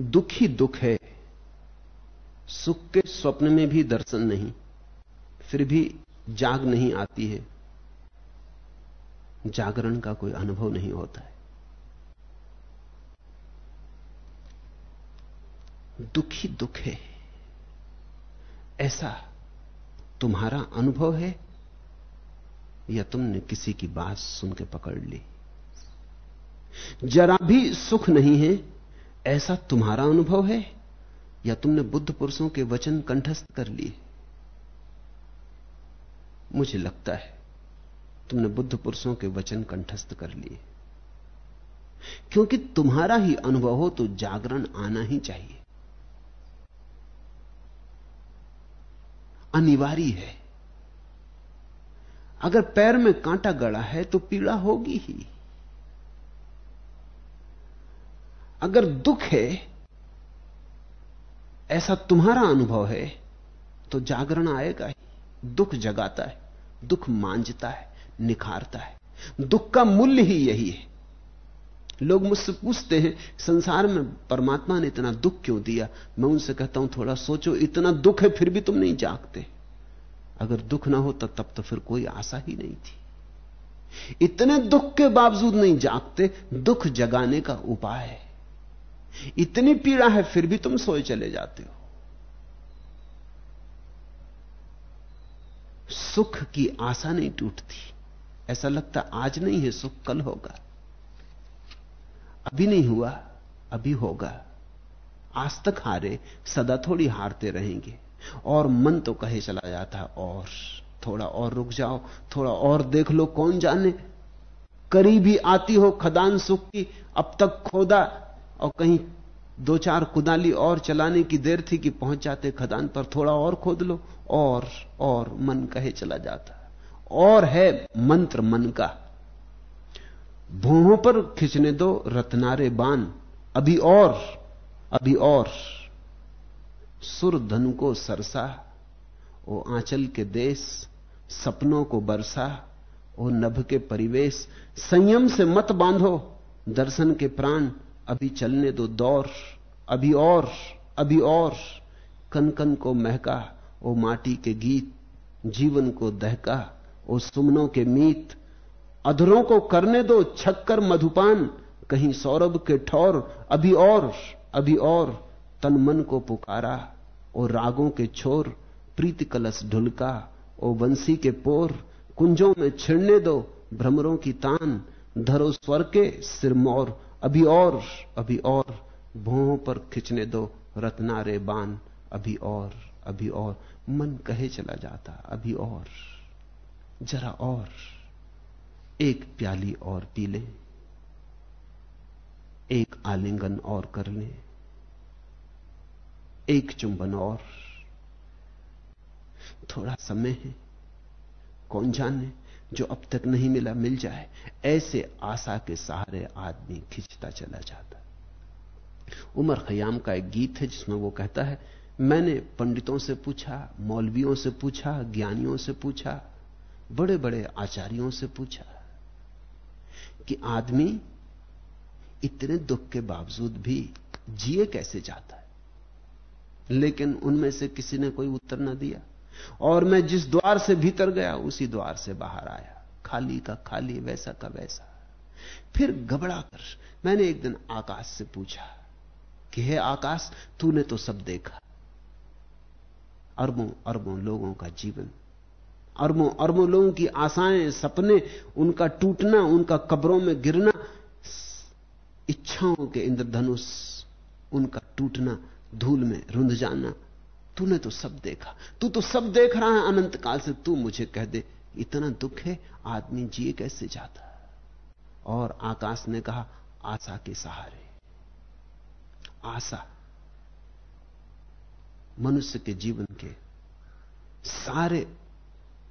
Speaker 2: दुख ही दुख है, सुख के स्वप्न में भी दर्शन नहीं, फिर भी जाग नहीं आती है। जागरण का कोई अनुभव नहीं होता है। दुखी दुख है। ऐसा तुम्हारा अनुभव है या तुमने किसी की बात सुन के पकड़ ली? जरा भी सुख नहीं है, ऐसा तुम्हारा अनुभव है या तुमने बुद्ध पुरुषों के वचन कंठस्थ कर लिए? मुझे लगता है तुमने बुद्ध पुरुषों के वचन कंठस्थ कर लिए। क्योंकि तुम्हारा ही अनुभव हो तो जागरण आना ही चाहिए। अनिवार्य है। अगर पैर में कांटा गड़ा है तो पीड़ा होगी ही। अगर दुख है, ऐसा तुम्हारा अनुभव है तो जागरण आएगा ही। दुख जगाता है, दुख मांझता है। निखारता है। दुख का मूल्य ही यही है। लोग मुझसे पूछते हैं, संसार में परमात्मा ने इतना दुख क्यों दिया? मैं उनसे कहता हूँ, थोड़ा सोचो, इतना दुख है, फिर भी तुम नहीं जागते। अगर दुख ना होता, तब तो फिर कोई आशा ही नहीं थी। इतने दुख के बावजूद नहीं जागते, दुख जगाने का उपाय है। इतनी पीड़ा है, फिर भी तुम सोए चले जाते हो। सुख की आशा नहीं टूटती। ऐसा लगता आज नहीं है, सुख कल होगा। अभी नहीं हुआ, अभी होगा। आज तक हारे, सदा थोड़ी हारते रहेंगे। और मन तो कहे चला जाता, और थोड़ा और रुक जाओ, थोड़ा और देख लो कौन जाने। करीबी आती हो खदान सुख की, अब तक खोदा, और कहीं दो चार कुदाली और चलाने की देर थी कि पहुँच जाते खदान पर, थोड़ा और खोद लो, और और मन कहे चला जाता। और है मंत्र मन का। भूहों पर खिंचने दो रत्नारे बान अभी और अभी और। सुर धन को सरसा, ओ आंचल के देश, सपनों को बरसा, ओ नभ के परिवेश। संयम से मत बांधो, दर्शन के प्राण। अभी चलने दो दौर, अभी और अभी और। कन कन को महका, ओ माटी के गीत, जीवन को दहका। ओ सुमनों के मीत, अधरों को करने दो छक्कर मधुपान, कहीं सौरभ के ठौर, अभी और अभी और, तन मन को पुकारा, और रागों के छोर, प्रीति कलश ढुलका ओ बंसी के पोर, कुंजों में छिड़ने दो भ्रमरों की तान, धरो स्वर के सिरमौर अभी और अभी और भों पर खिंचने दो रत्नारे बान अभी और अभी और, मन कहे चला जाता, अभी और। जरा और, एक प्याली और पी ले, एक आलिंगन और कर ले, एक चुंबन और। थोड़ा समय है, कौन जाने जो अब तक नहीं मिला, मिल जाए। ऐसे आशा के सहारे आदमी खिंचता चला जाता। उमर खयाम का एक गीत है जिसमें वो कहता है, मैंने पंडितों से पूछा, मौलवियों से पूछा, ज्ञानियों से पूछा बड़े बड़े आचार्यों से पूछा कि आदमी इतने दुख के बावजूद भी जिए कैसे जाता है? लेकिन उनमें से किसी ने कोई उत्तर ना दिया। और मैं जिस द्वार से भीतर गया, उसी द्वार से बाहर आया। खाली का खाली, वैसा का वैसा। फिर घबरा कर मैंने एक दिन आकाश से पूछा कि, हे आकाश, तूने तो सब देखा। अरबों अरबों लोगों का जीवन अरबों अरबों लोगों की आशाएँ, सपने, उनका टूटना, उनका कब्रों में गिरना, इच्छाओं के इंद्रधनुष, उनका टूटना, धूल में रुंध जाना, तूने तो सब देखा। तू तो सब देख रहा है अनंत काल से, तू मुझे कह दे, इतना दुख है, आदमी जिए कैसे जाता? और आकाश ने कहा, आशा के सहारे। आशा, मनुष्य के जीवन के सारे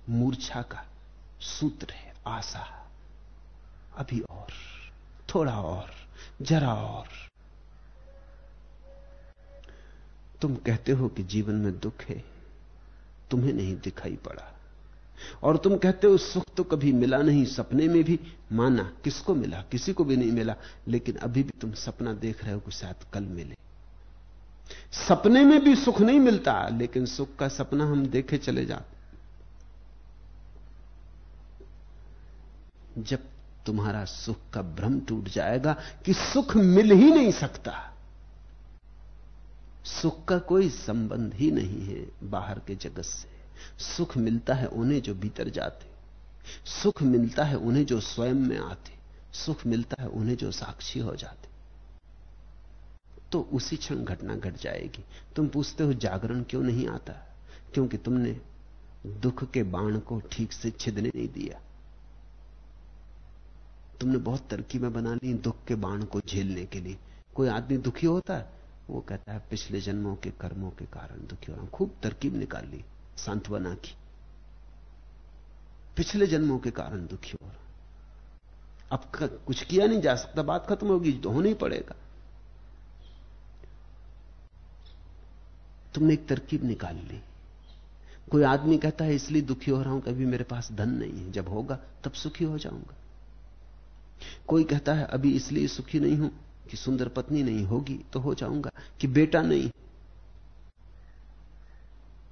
Speaker 2: मूर्छा का सूत्र है, आशा। अभी और, थोड़ा और, जरा और। तुम कहते हो कि जीवन में दुख है, तुम्हें नहीं दिखाई पड़ा। और तुम कहते हो सुख तो कभी मिला नहीं, सपने में भी माना, किसको मिला, किसी को भी नहीं मिला, लेकिन अभी भी तुम सपना देख रहे हो कि शायद कल मिले। सपने में भी सुख नहीं मिलता, लेकिन सुख का सपना हम देखे चले जाते जब तुम्हारा सुख का भ्रम टूट जाएगा कि सुख मिल ही नहीं सकता। सुख का कोई संबंध ही नहीं है बाहर के जगत से। सुख मिलता है उन्हें जो भीतर जाते। सुख मिलता है उन्हें जो स्वयं में आते। सुख मिलता है उन्हें जो साक्षी हो जाते। तो उसी क्षण घटना घट गट जाएगी। तुम पूछते हो, जागरण क्यों नहीं आता? क्योंकि तुमने दुख के बाण को ठीक से छिदने नहीं दिया। तुमने बहुत तरकीबें बना ली दुख के बाण को झेलने के लिए। कोई आदमी दुखी होता है, वो कहता है, पिछले जन्मों के कर्मों के कारण दुखी हो रहा हूँ। खूब तरकीब निकाल ली, सांत्वना की। पिछले जन्मों के कारण दुखी हो रहा अब कुछ किया नहीं जा सकता, बात खत्म होगी तो होना ही पड़ेगा। तुमने एक तरकीब निकाल ली। कोई आदमी कहता है, इसलिए दुखी हो रहा हूँ, कभी मेरे पास धन नहीं है, जब होगा, तब सुखी हो जाऊँगा। कोई कहता है, अभी इसलिए सुखी नहीं हूँ कि सुंदर पत्नी नहीं होगी तो हो जाऊँगा कि बेटा नहीं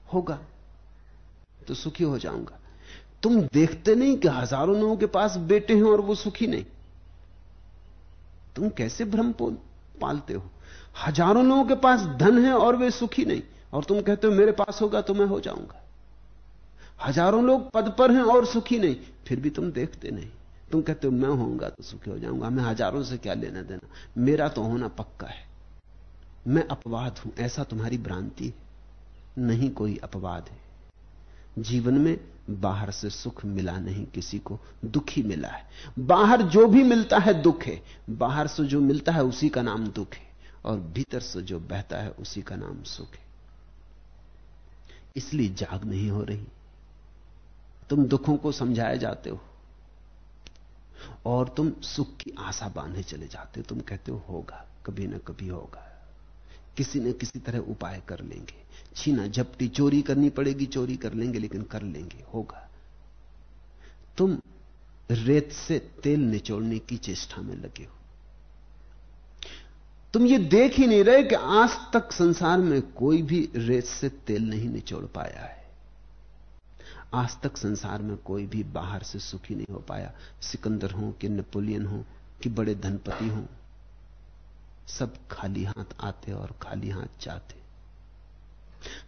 Speaker 2: होगा तो सुखी हो जाऊँगा। तुम देखते नहीं कि हज़ारों लोगों के पास बेटे हैं और वो सुखी नहीं? तुम कैसे भ्रम पालते हो? हज़ारों लोगों के पास धन है और वे सुखी नहीं, और तुम कहते हो, मेरे पास होगा तो मैं हो जाऊँगा। हज़ारों लोग पद पर हैं और सुखी नहीं, फिर भी तुम देखते नहीं। तुम कहते हो, मैं होऊँगा तो सुखी हो जाऊँगा, मैं हज़ारों से क्या लेना देना? मेरा तो होना पक्का है। मैं अपवाद हूँ, ऐसा तुम्हारी भ्रांति है। नहीं कोई अपवाद है। जीवन में बाहर से सुख मिला नहीं किसी को, दुखी मिला है। बाहर जो भी मिलता है दुख है। बाहर से जो मिलता है उसी का नाम दुख है। और भीतर से जो बहता है उसी का नाम सुख है। इसलिए जाग नहीं हो रही। तुम दुखों को समझाए जाते हो। और तुम सुख की आशा बांधे चले जाते हो। तुम कहते हो, होगा, कभी ना कभी होगा। किसी न किसी तरह उपाय कर लेंगे। छीना, झपटी, चोरी करनी पड़ेगी, चोरी कर लेंगे, लेकिन कर लेंगे। होगा। तुम रेत से तेल निचोड़ने की चेष्टा में लगे हो। तुम ये देख ही नहीं रहे कि आज तक संसार में कोई भी रेत से तेल नहीं निचोड़ पाया है। आज तक संसार में कोई भी बाहर से सुखी नहीं हो पाया। सिकंदर हो कि नेपोलियन हो कि बड़े धनपति हो। सब खाली हाथ आते और खाली हाथ जाते।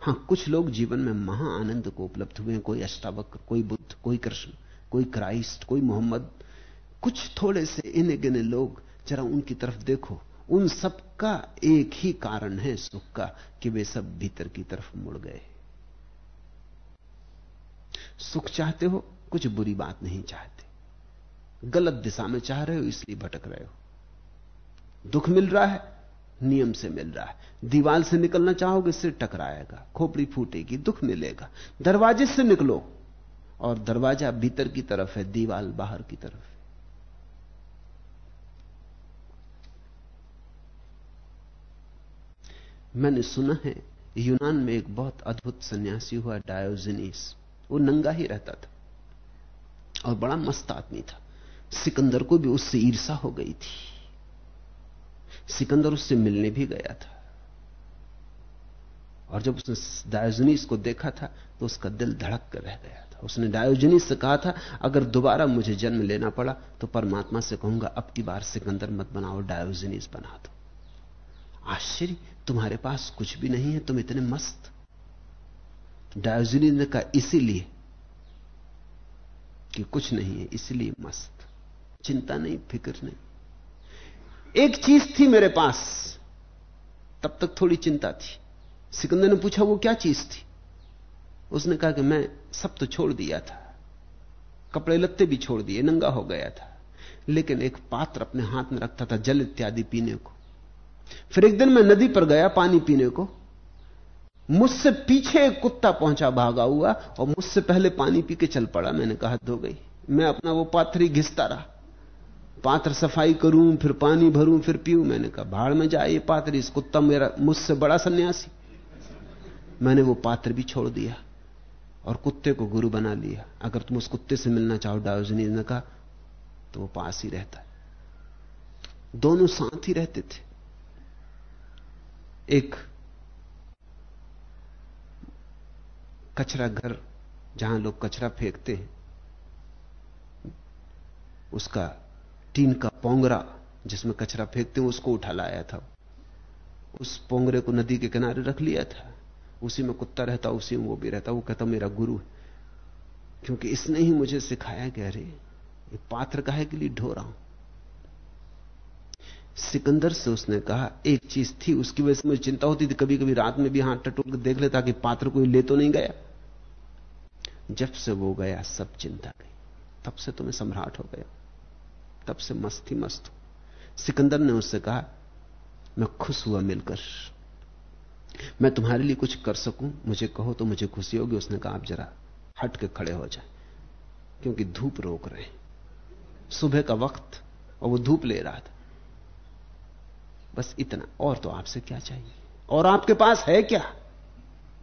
Speaker 2: हाँ, कुछ लोग जीवन में महा आनंद को उपलब्ध हुए हैं। कोई अष्टावक्र, कोई बुद्ध, कोई कृष्ण, कोई क्राइस्ट, कोई मोहम्मद। कुछ थोड़े से इने गिने लोग, जरा उनकी तरफ़ देखो। उन सब का एक ही कारण है सुख का, कि वे सब भीतर की तरफ़ मुड़ गए। सुख चाहते हो, कुछ बुरी बात नहीं चाहते। गलत दिशा में चाह रहे हो, इसलिए भटक रहे हो। दुख मिल रहा है, नियम से मिल रहा है। दीवाल से निकलना चाहोगे, सिर टकराएगा, खोपड़ी फूटेगी, दुख मिलेगा। दरवाजे से निकलो, और दरवाज़ा भीतर की तरफ़ है दीवाल बाहर की तरफ़ है। मैंने सुना है, यूनान में एक बहुत अद्भुत सन्यासी हुआ, डायोजनीस। वो नंगा ही रहता था और बड़ा मस्त आदमी था। सिकंदर को भी उससे ईर्षा हो गई थी। सिकंदर उससे मिलने भी गया था। और जब उसने डायोजनीस को देखा था तो उसका दिल धड़क कर रह गया था। उसने डायोजनीस से कहा था, अगर दोबारा मुझे जन्म लेना पड़ा तो परमात्मा से कहूँगा, अब की बार सिकंदर मत बनाओ, डायोजनीस बना दो। आश्चर्य! तुम्हारे पास कुछ भी नहीं है, तुम इतने मस्त डायोजनीस ने कहा इसीलिए कि कुछ नहीं है, इसलिए मस्त। चिंता नहीं, फ़िक्र नहीं। एक चीज़ थी मेरे पास, तब तक थोड़ी चिंता थी। सिकंदर ने पूछा, वो क्या चीज़ थी? उसने कहा कि मैं सब तो छोड़ दिया था। कपड़े लत्ते भी छोड़ दिए, नंगा हो गया था। लेकिन एक पात्र अपने हाथ में रखता था जल इत्यादि पीने को। फिर एक दिन मैं नदी पर गया, पानी पीने को। मुझसे पीछे एक कुत्ता पहुँचा, भागा हुआ, और मुझसे पहले पानी पी के चल पड़ा। मैंने कहा, धो गई। मैं अपना वो पात्र ही घिसता रहा। पात्र सफ़ाई करूँ, फिर पानी भरूं, फिर पीऊं। मैंने कहा, भाड़ में जाए ये पात्र इस कुत्ता मेरा, मुझसे बड़ा सन्यासी। मैंने वो पात्र भी छोड़ दिया, और कुत्ते को गुरु बना लिया। अगर तुम उस कुत्ते से मिलना चाहो डायोजनी ने कहा तो वो पास ही रहता। दोनों साथ ही रहते थे। एक कचरा घर, जहाँ लोग कचरा फेंकते हैं, उसका टीन का पोंगरा, जिसमें कचरा फेंकते हैं, उसको उठा लाया था। उस पोंगरे को नदी के किनारे रख लिया था। उसी में कुत्ता रहता, उसी में वो भी रहता। वो कहता, मेरा गुरु है। क्योंकि इसने ही मुझे सिखाया कि, अरे, ये पात्र काहे के लिए ढो रहा हूँ? सिकंदर से उसने कहा, एक चीज़ थी, उसकी वजह से मुझे चिंता होती थी। कभी कभी रात में भी हाथ टटोल देख लेता कि पात्र कोई ले तो नहीं गया। जब से वो गया, सब चिंता गई। तब से तुम्हें सम्राट हो गया। तब से मस्त मस्त हो। सिकंदर ने उससे कहा, मैं खुश हुआ मिलकर। मैं तुम्हारे लिए कुछ कर सकूँ। मुझे कहो तो मुझे खुशी होगी। उसने कहा, आप जरा हट के खड़े हो जाए, क्योंकि धूप रोक रहे हैं। सुबह का वक्त और वो धूप ले रहा था। बस इतना। और तो आपसे क्या चाहिए? और आपके पास है क्या,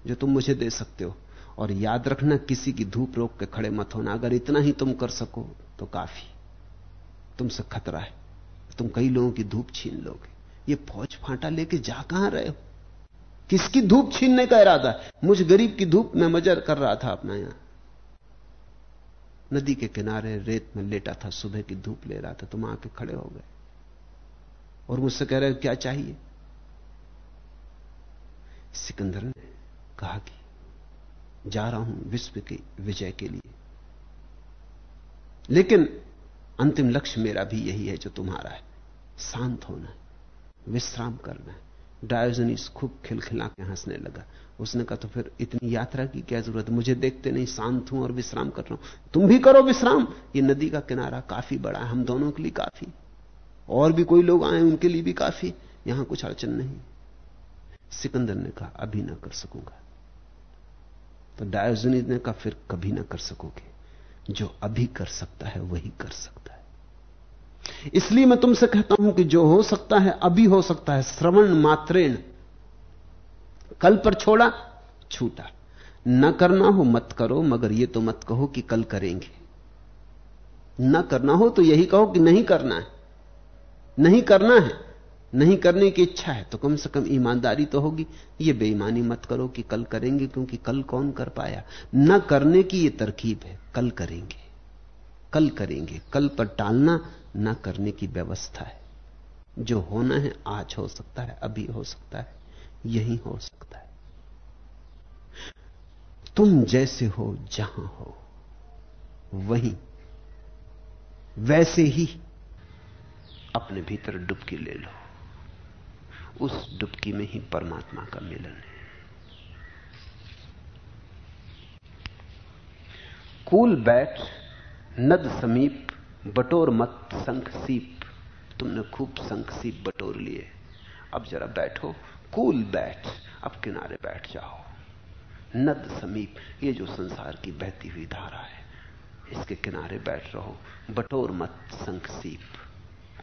Speaker 2: जो तुम मुझे दे सकते हो? और याद रखना, किसी की धूप रोक के खड़े मत होना। अगर इतना ही तुम कर सको तो काफ़ी। तुमसे खतरा है। तुम कई लोगों की धूप छीन लोगे। ये फौज फांटा लेके जा कहाँ रहे हो? किसकी धूप छीनने का इरादा है? मुझ गरीब की धूप में मजर कर रहा था अपना यहाँ। नदी के किनारे रेत में लेटा था, सुबह की धूप ले रहा था। तुम आके खड़े हो गए। और मुझसे कह रहे हो, क्या चाहिए? सिकंदर ने कहा कि जा रहा हूँ विश्व की विजय के लिए। लेकिन अंतिम लक्ष्य मेरा भी यही है जो तुम्हारा है। शांत होना, विश्राम करना। है डायोजनीस खूब खिलखिला के हंसने लगा। उसने कहा तो फिर इतनी यात्रा की क्या ज़रूरत? मुझे देखते नहीं, शांत हूँ और विश्राम कर रहा हूँ। तुम भी करो विश्राम। ये नदी का किनारा काफ़ी बड़ा है, हम दोनों के लिए काफ़ी। और भी कोई लोग आए उनके लिए भी काफ़ी। यहाँ कुछ अड़चन नहीं। सिकंदर ने कहा, अभी ना कर सकूँगा। तो डायोजनी ने कहा, फिर कभी ना कर सकोगे। जो अभी कर सकता है, वही कर सकता है। इसलिए मैं तुमसे कहता हूँ कि जो हो सकता है, अभी हो सकता है। श्रवण मात्रेण। कल पर छोड़ा, छूटा। न करना हो मत करो, मगर यह तो मत कहो कि कल करेंगे। न करना हो तो यही कहो कि नहीं करना है। नहीं करना है। नहीं करने की इच्छा है तो कम से कम ईमानदारी तो होगी। ये बेईमानी मत करो कि कल करेंगे, क्योंकि कल कौन कर पाया? न करने की ये तरकीब है, कल करेंगे। कल करेंगे, कल पर टालना न करने की व्यवस्था है। जो होना है, आज हो सकता है, अभी हो सकता है, यही हो सकता है। तुम जैसे हो, जहाँ हो, वहीं, वैसे ही अपने भीतर डुबकी ले लो। उस डुबकी में ही परमात्मा का मिलन है। कूल बैठ नद समीप, बटोर मत, संख सीप। तुमने खूब संख सीप बटोर लिए। अब जरा बैठो। कूल बैठ अब किनारे बैठ जाओ। नद समीप, ये जो संसार की बहती हुई धारा है, इसके किनारे बैठ रहो। बटोर मत, संख सीप।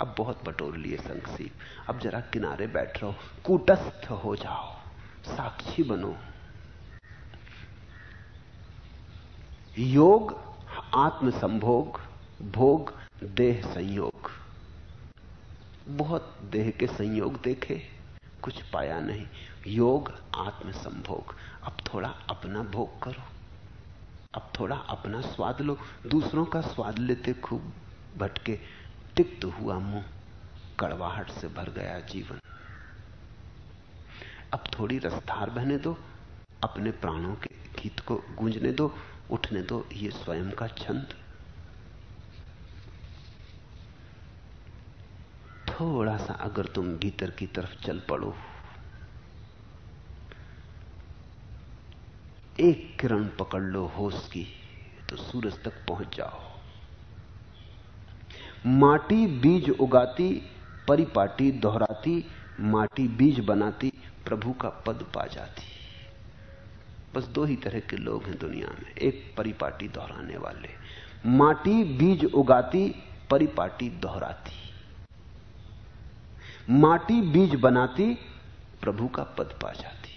Speaker 2: अब बहुत बटोर लिए संख सीप अब जरा किनारे बैठ रहो। कूटस्थ हो जाओ। साक्षी बनो। योग आत्म संभोग भोग, देह संयोग। बहुत देह के संयोग देखे, कुछ पाया नहीं। योग आत्म संभोग अब थोड़ा अपना भोग करो। अब थोड़ा अपना स्वाद लो। दूसरों का स्वाद लेते खूब भटके। तिक्त हुआ मुँह, कड़वाहट से भर गया जीवन। अब थोड़ी रसधार बहने दो, अपने प्राणों के गीत को गूंजने दो, उठने दो, ये स्वयं का छंद। थोड़ा सा अगर तुम भीतर की तरफ़ चल पड़ो, एक किरण पकड़ लो होश की तो सूरज तक पहुँच जाओ। माटी बीज उगाती, परिपाटी, दोहराती, माटी बीज बनाती, प्रभु का पद पा जाती। बस दो ही तरह के लोग हैं दुनिया में, एक परिपाटी दोहराने वाले। माटी बीज उगाती, परिपाटी दोहराती। माटी बीज बनाती, प्रभु का पद पा जाती।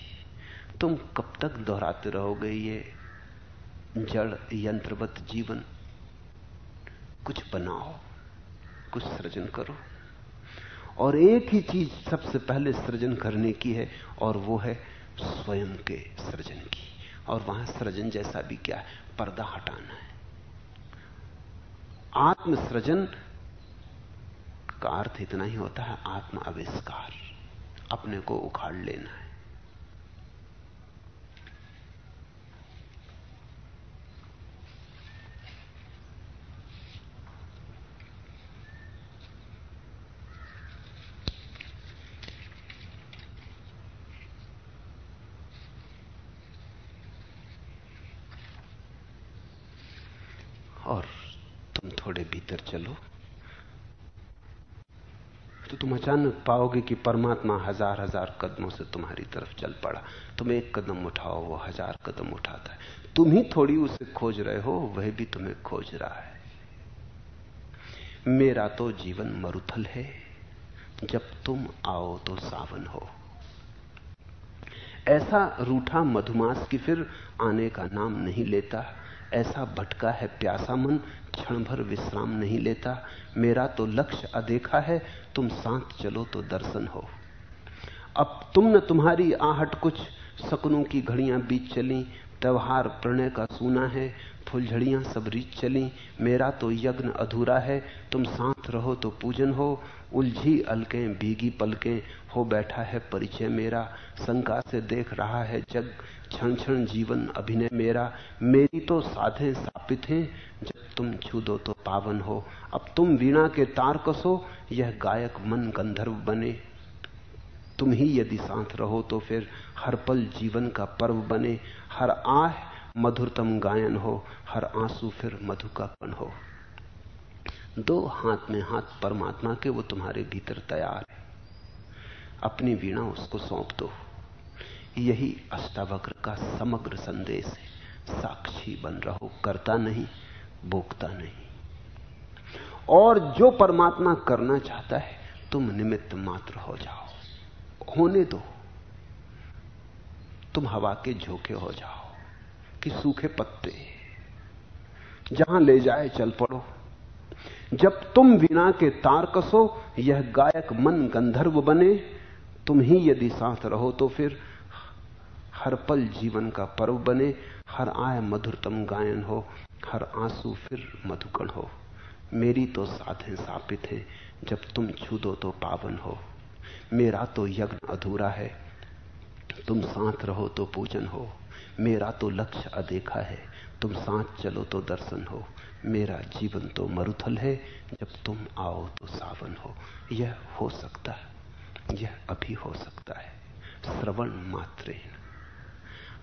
Speaker 2: तुम कब तक दोहराते रहोगे ये जड़, यंत्रवत जीवन? कुछ बनाओ। कुछ सृजन करो। और एक ही चीज़ सबसे पहले सृजन करने की है, और वो है स्वयं के सृजन की। और वहाँ सृजन जैसा भी क्या है, पर्दा हटाना है। आत्म सृजन का अर्थ इतना ही होता है, आत्म आविष्कार। अपने को उखाड़ लेना है और तुम थोड़े भीतर चलो। तो तुम अचानक पाओगे कि परमात्मा हज़ार हज़ार कदमों से तुम्हारी तरफ़ चल पड़ा। तुम एक कदम उठाओ, वो हज़ार कदम उठाता है। तुम ही थोड़ी उसे खोज रहे हो, वह भी तुम्हें खोज रहा है। मेरा तो जीवन मरुथल है। जब तुम आओ तो सावन हो। ऐसा रूठा मधुमास की फिर आने का नाम नहीं लेता। ऐसा भटका है प्यासा मन, क्षण भर विश्राम नहीं लेता। मेरा तो लक्ष्य अदेखा है, तुम साथ चलो तो दर्शन हो। अब तुम न तुम्हारी आहट कुछ सकनों की घड़ियाँ बीत चली, त्यौहार प्रणय का सुना है फुलझड़ियाँ सब रीत चली। मेरा तो यज्ञ अधूरा है। तुम साथ रहो तो पूजन हो। उलझी अलकें, भीगी पलकें, हो बैठा है परिचय मेरा। शंका से देख रहा है जग। क्षण क्षण जीवन अभिनय मेरा। मेरी तो साधे स्थापित हैं। जब तुम छू दो तो पावन हो। अब तुम वीणा के तार कसो। यह गायक मन गंधर्व बने। तुम ही यदि साथ रहो तो फिर हर पल जीवन का पर्व बने। हर आह मधुरतम गायन हो, हर आँसू फिर मधु का कण हो। दो हाथ में हाथ परमात्मा के, वो तुम्हारे भीतर तैयार है। अपनी वीणा उसको सौंप दो। यही अष्टावक्र का समग्र संदेश है। साक्षी बन रहो, करता नहीं, भोगता नहीं। और जो परमात्मा करना चाहता है, तुम निमित्त मात्र हो जाओ। होने दो। तुम हवा के झोंके हो जाओ। कि सूखे पत्ते जहाँ ले जाए चल पड़ो। जब तुम वीणा के तार कसो, यह गायक मन गंधर्व बने। तुम ही यदि साथ रहो तो फिर हर पल जीवन का पर्व बने। हर आय मधुरतम गायन हो, हर आँसू फिर मधुकण हो। मेरी तो साधें सापित है, जब तुम छू दो तो पावन हो। मेरा तो यज्ञ अधूरा है, तुम साथ रहो तो पूजन हो। मेरा तो लक्ष्य अदेखा है। तुम साथ चलो तो दर्शन हो। मेरा जीवन तो मरुथल है। जब तुम आओ तो सावन हो। यह हो सकता है। यह अभी हो सकता है। श्रवण मात्र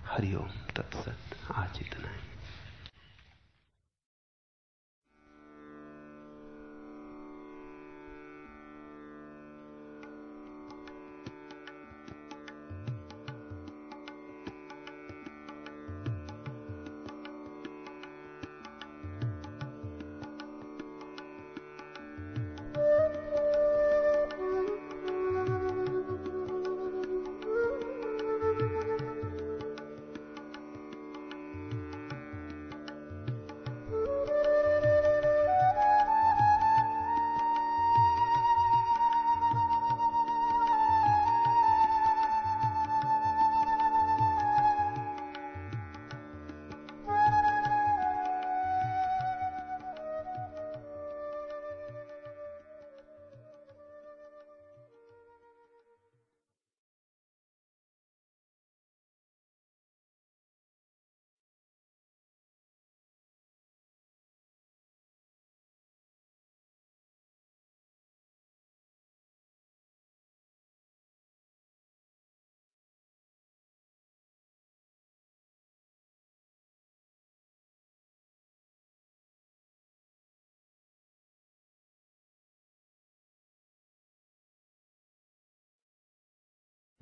Speaker 2: हरिओम तत्सत। आज इतना ही।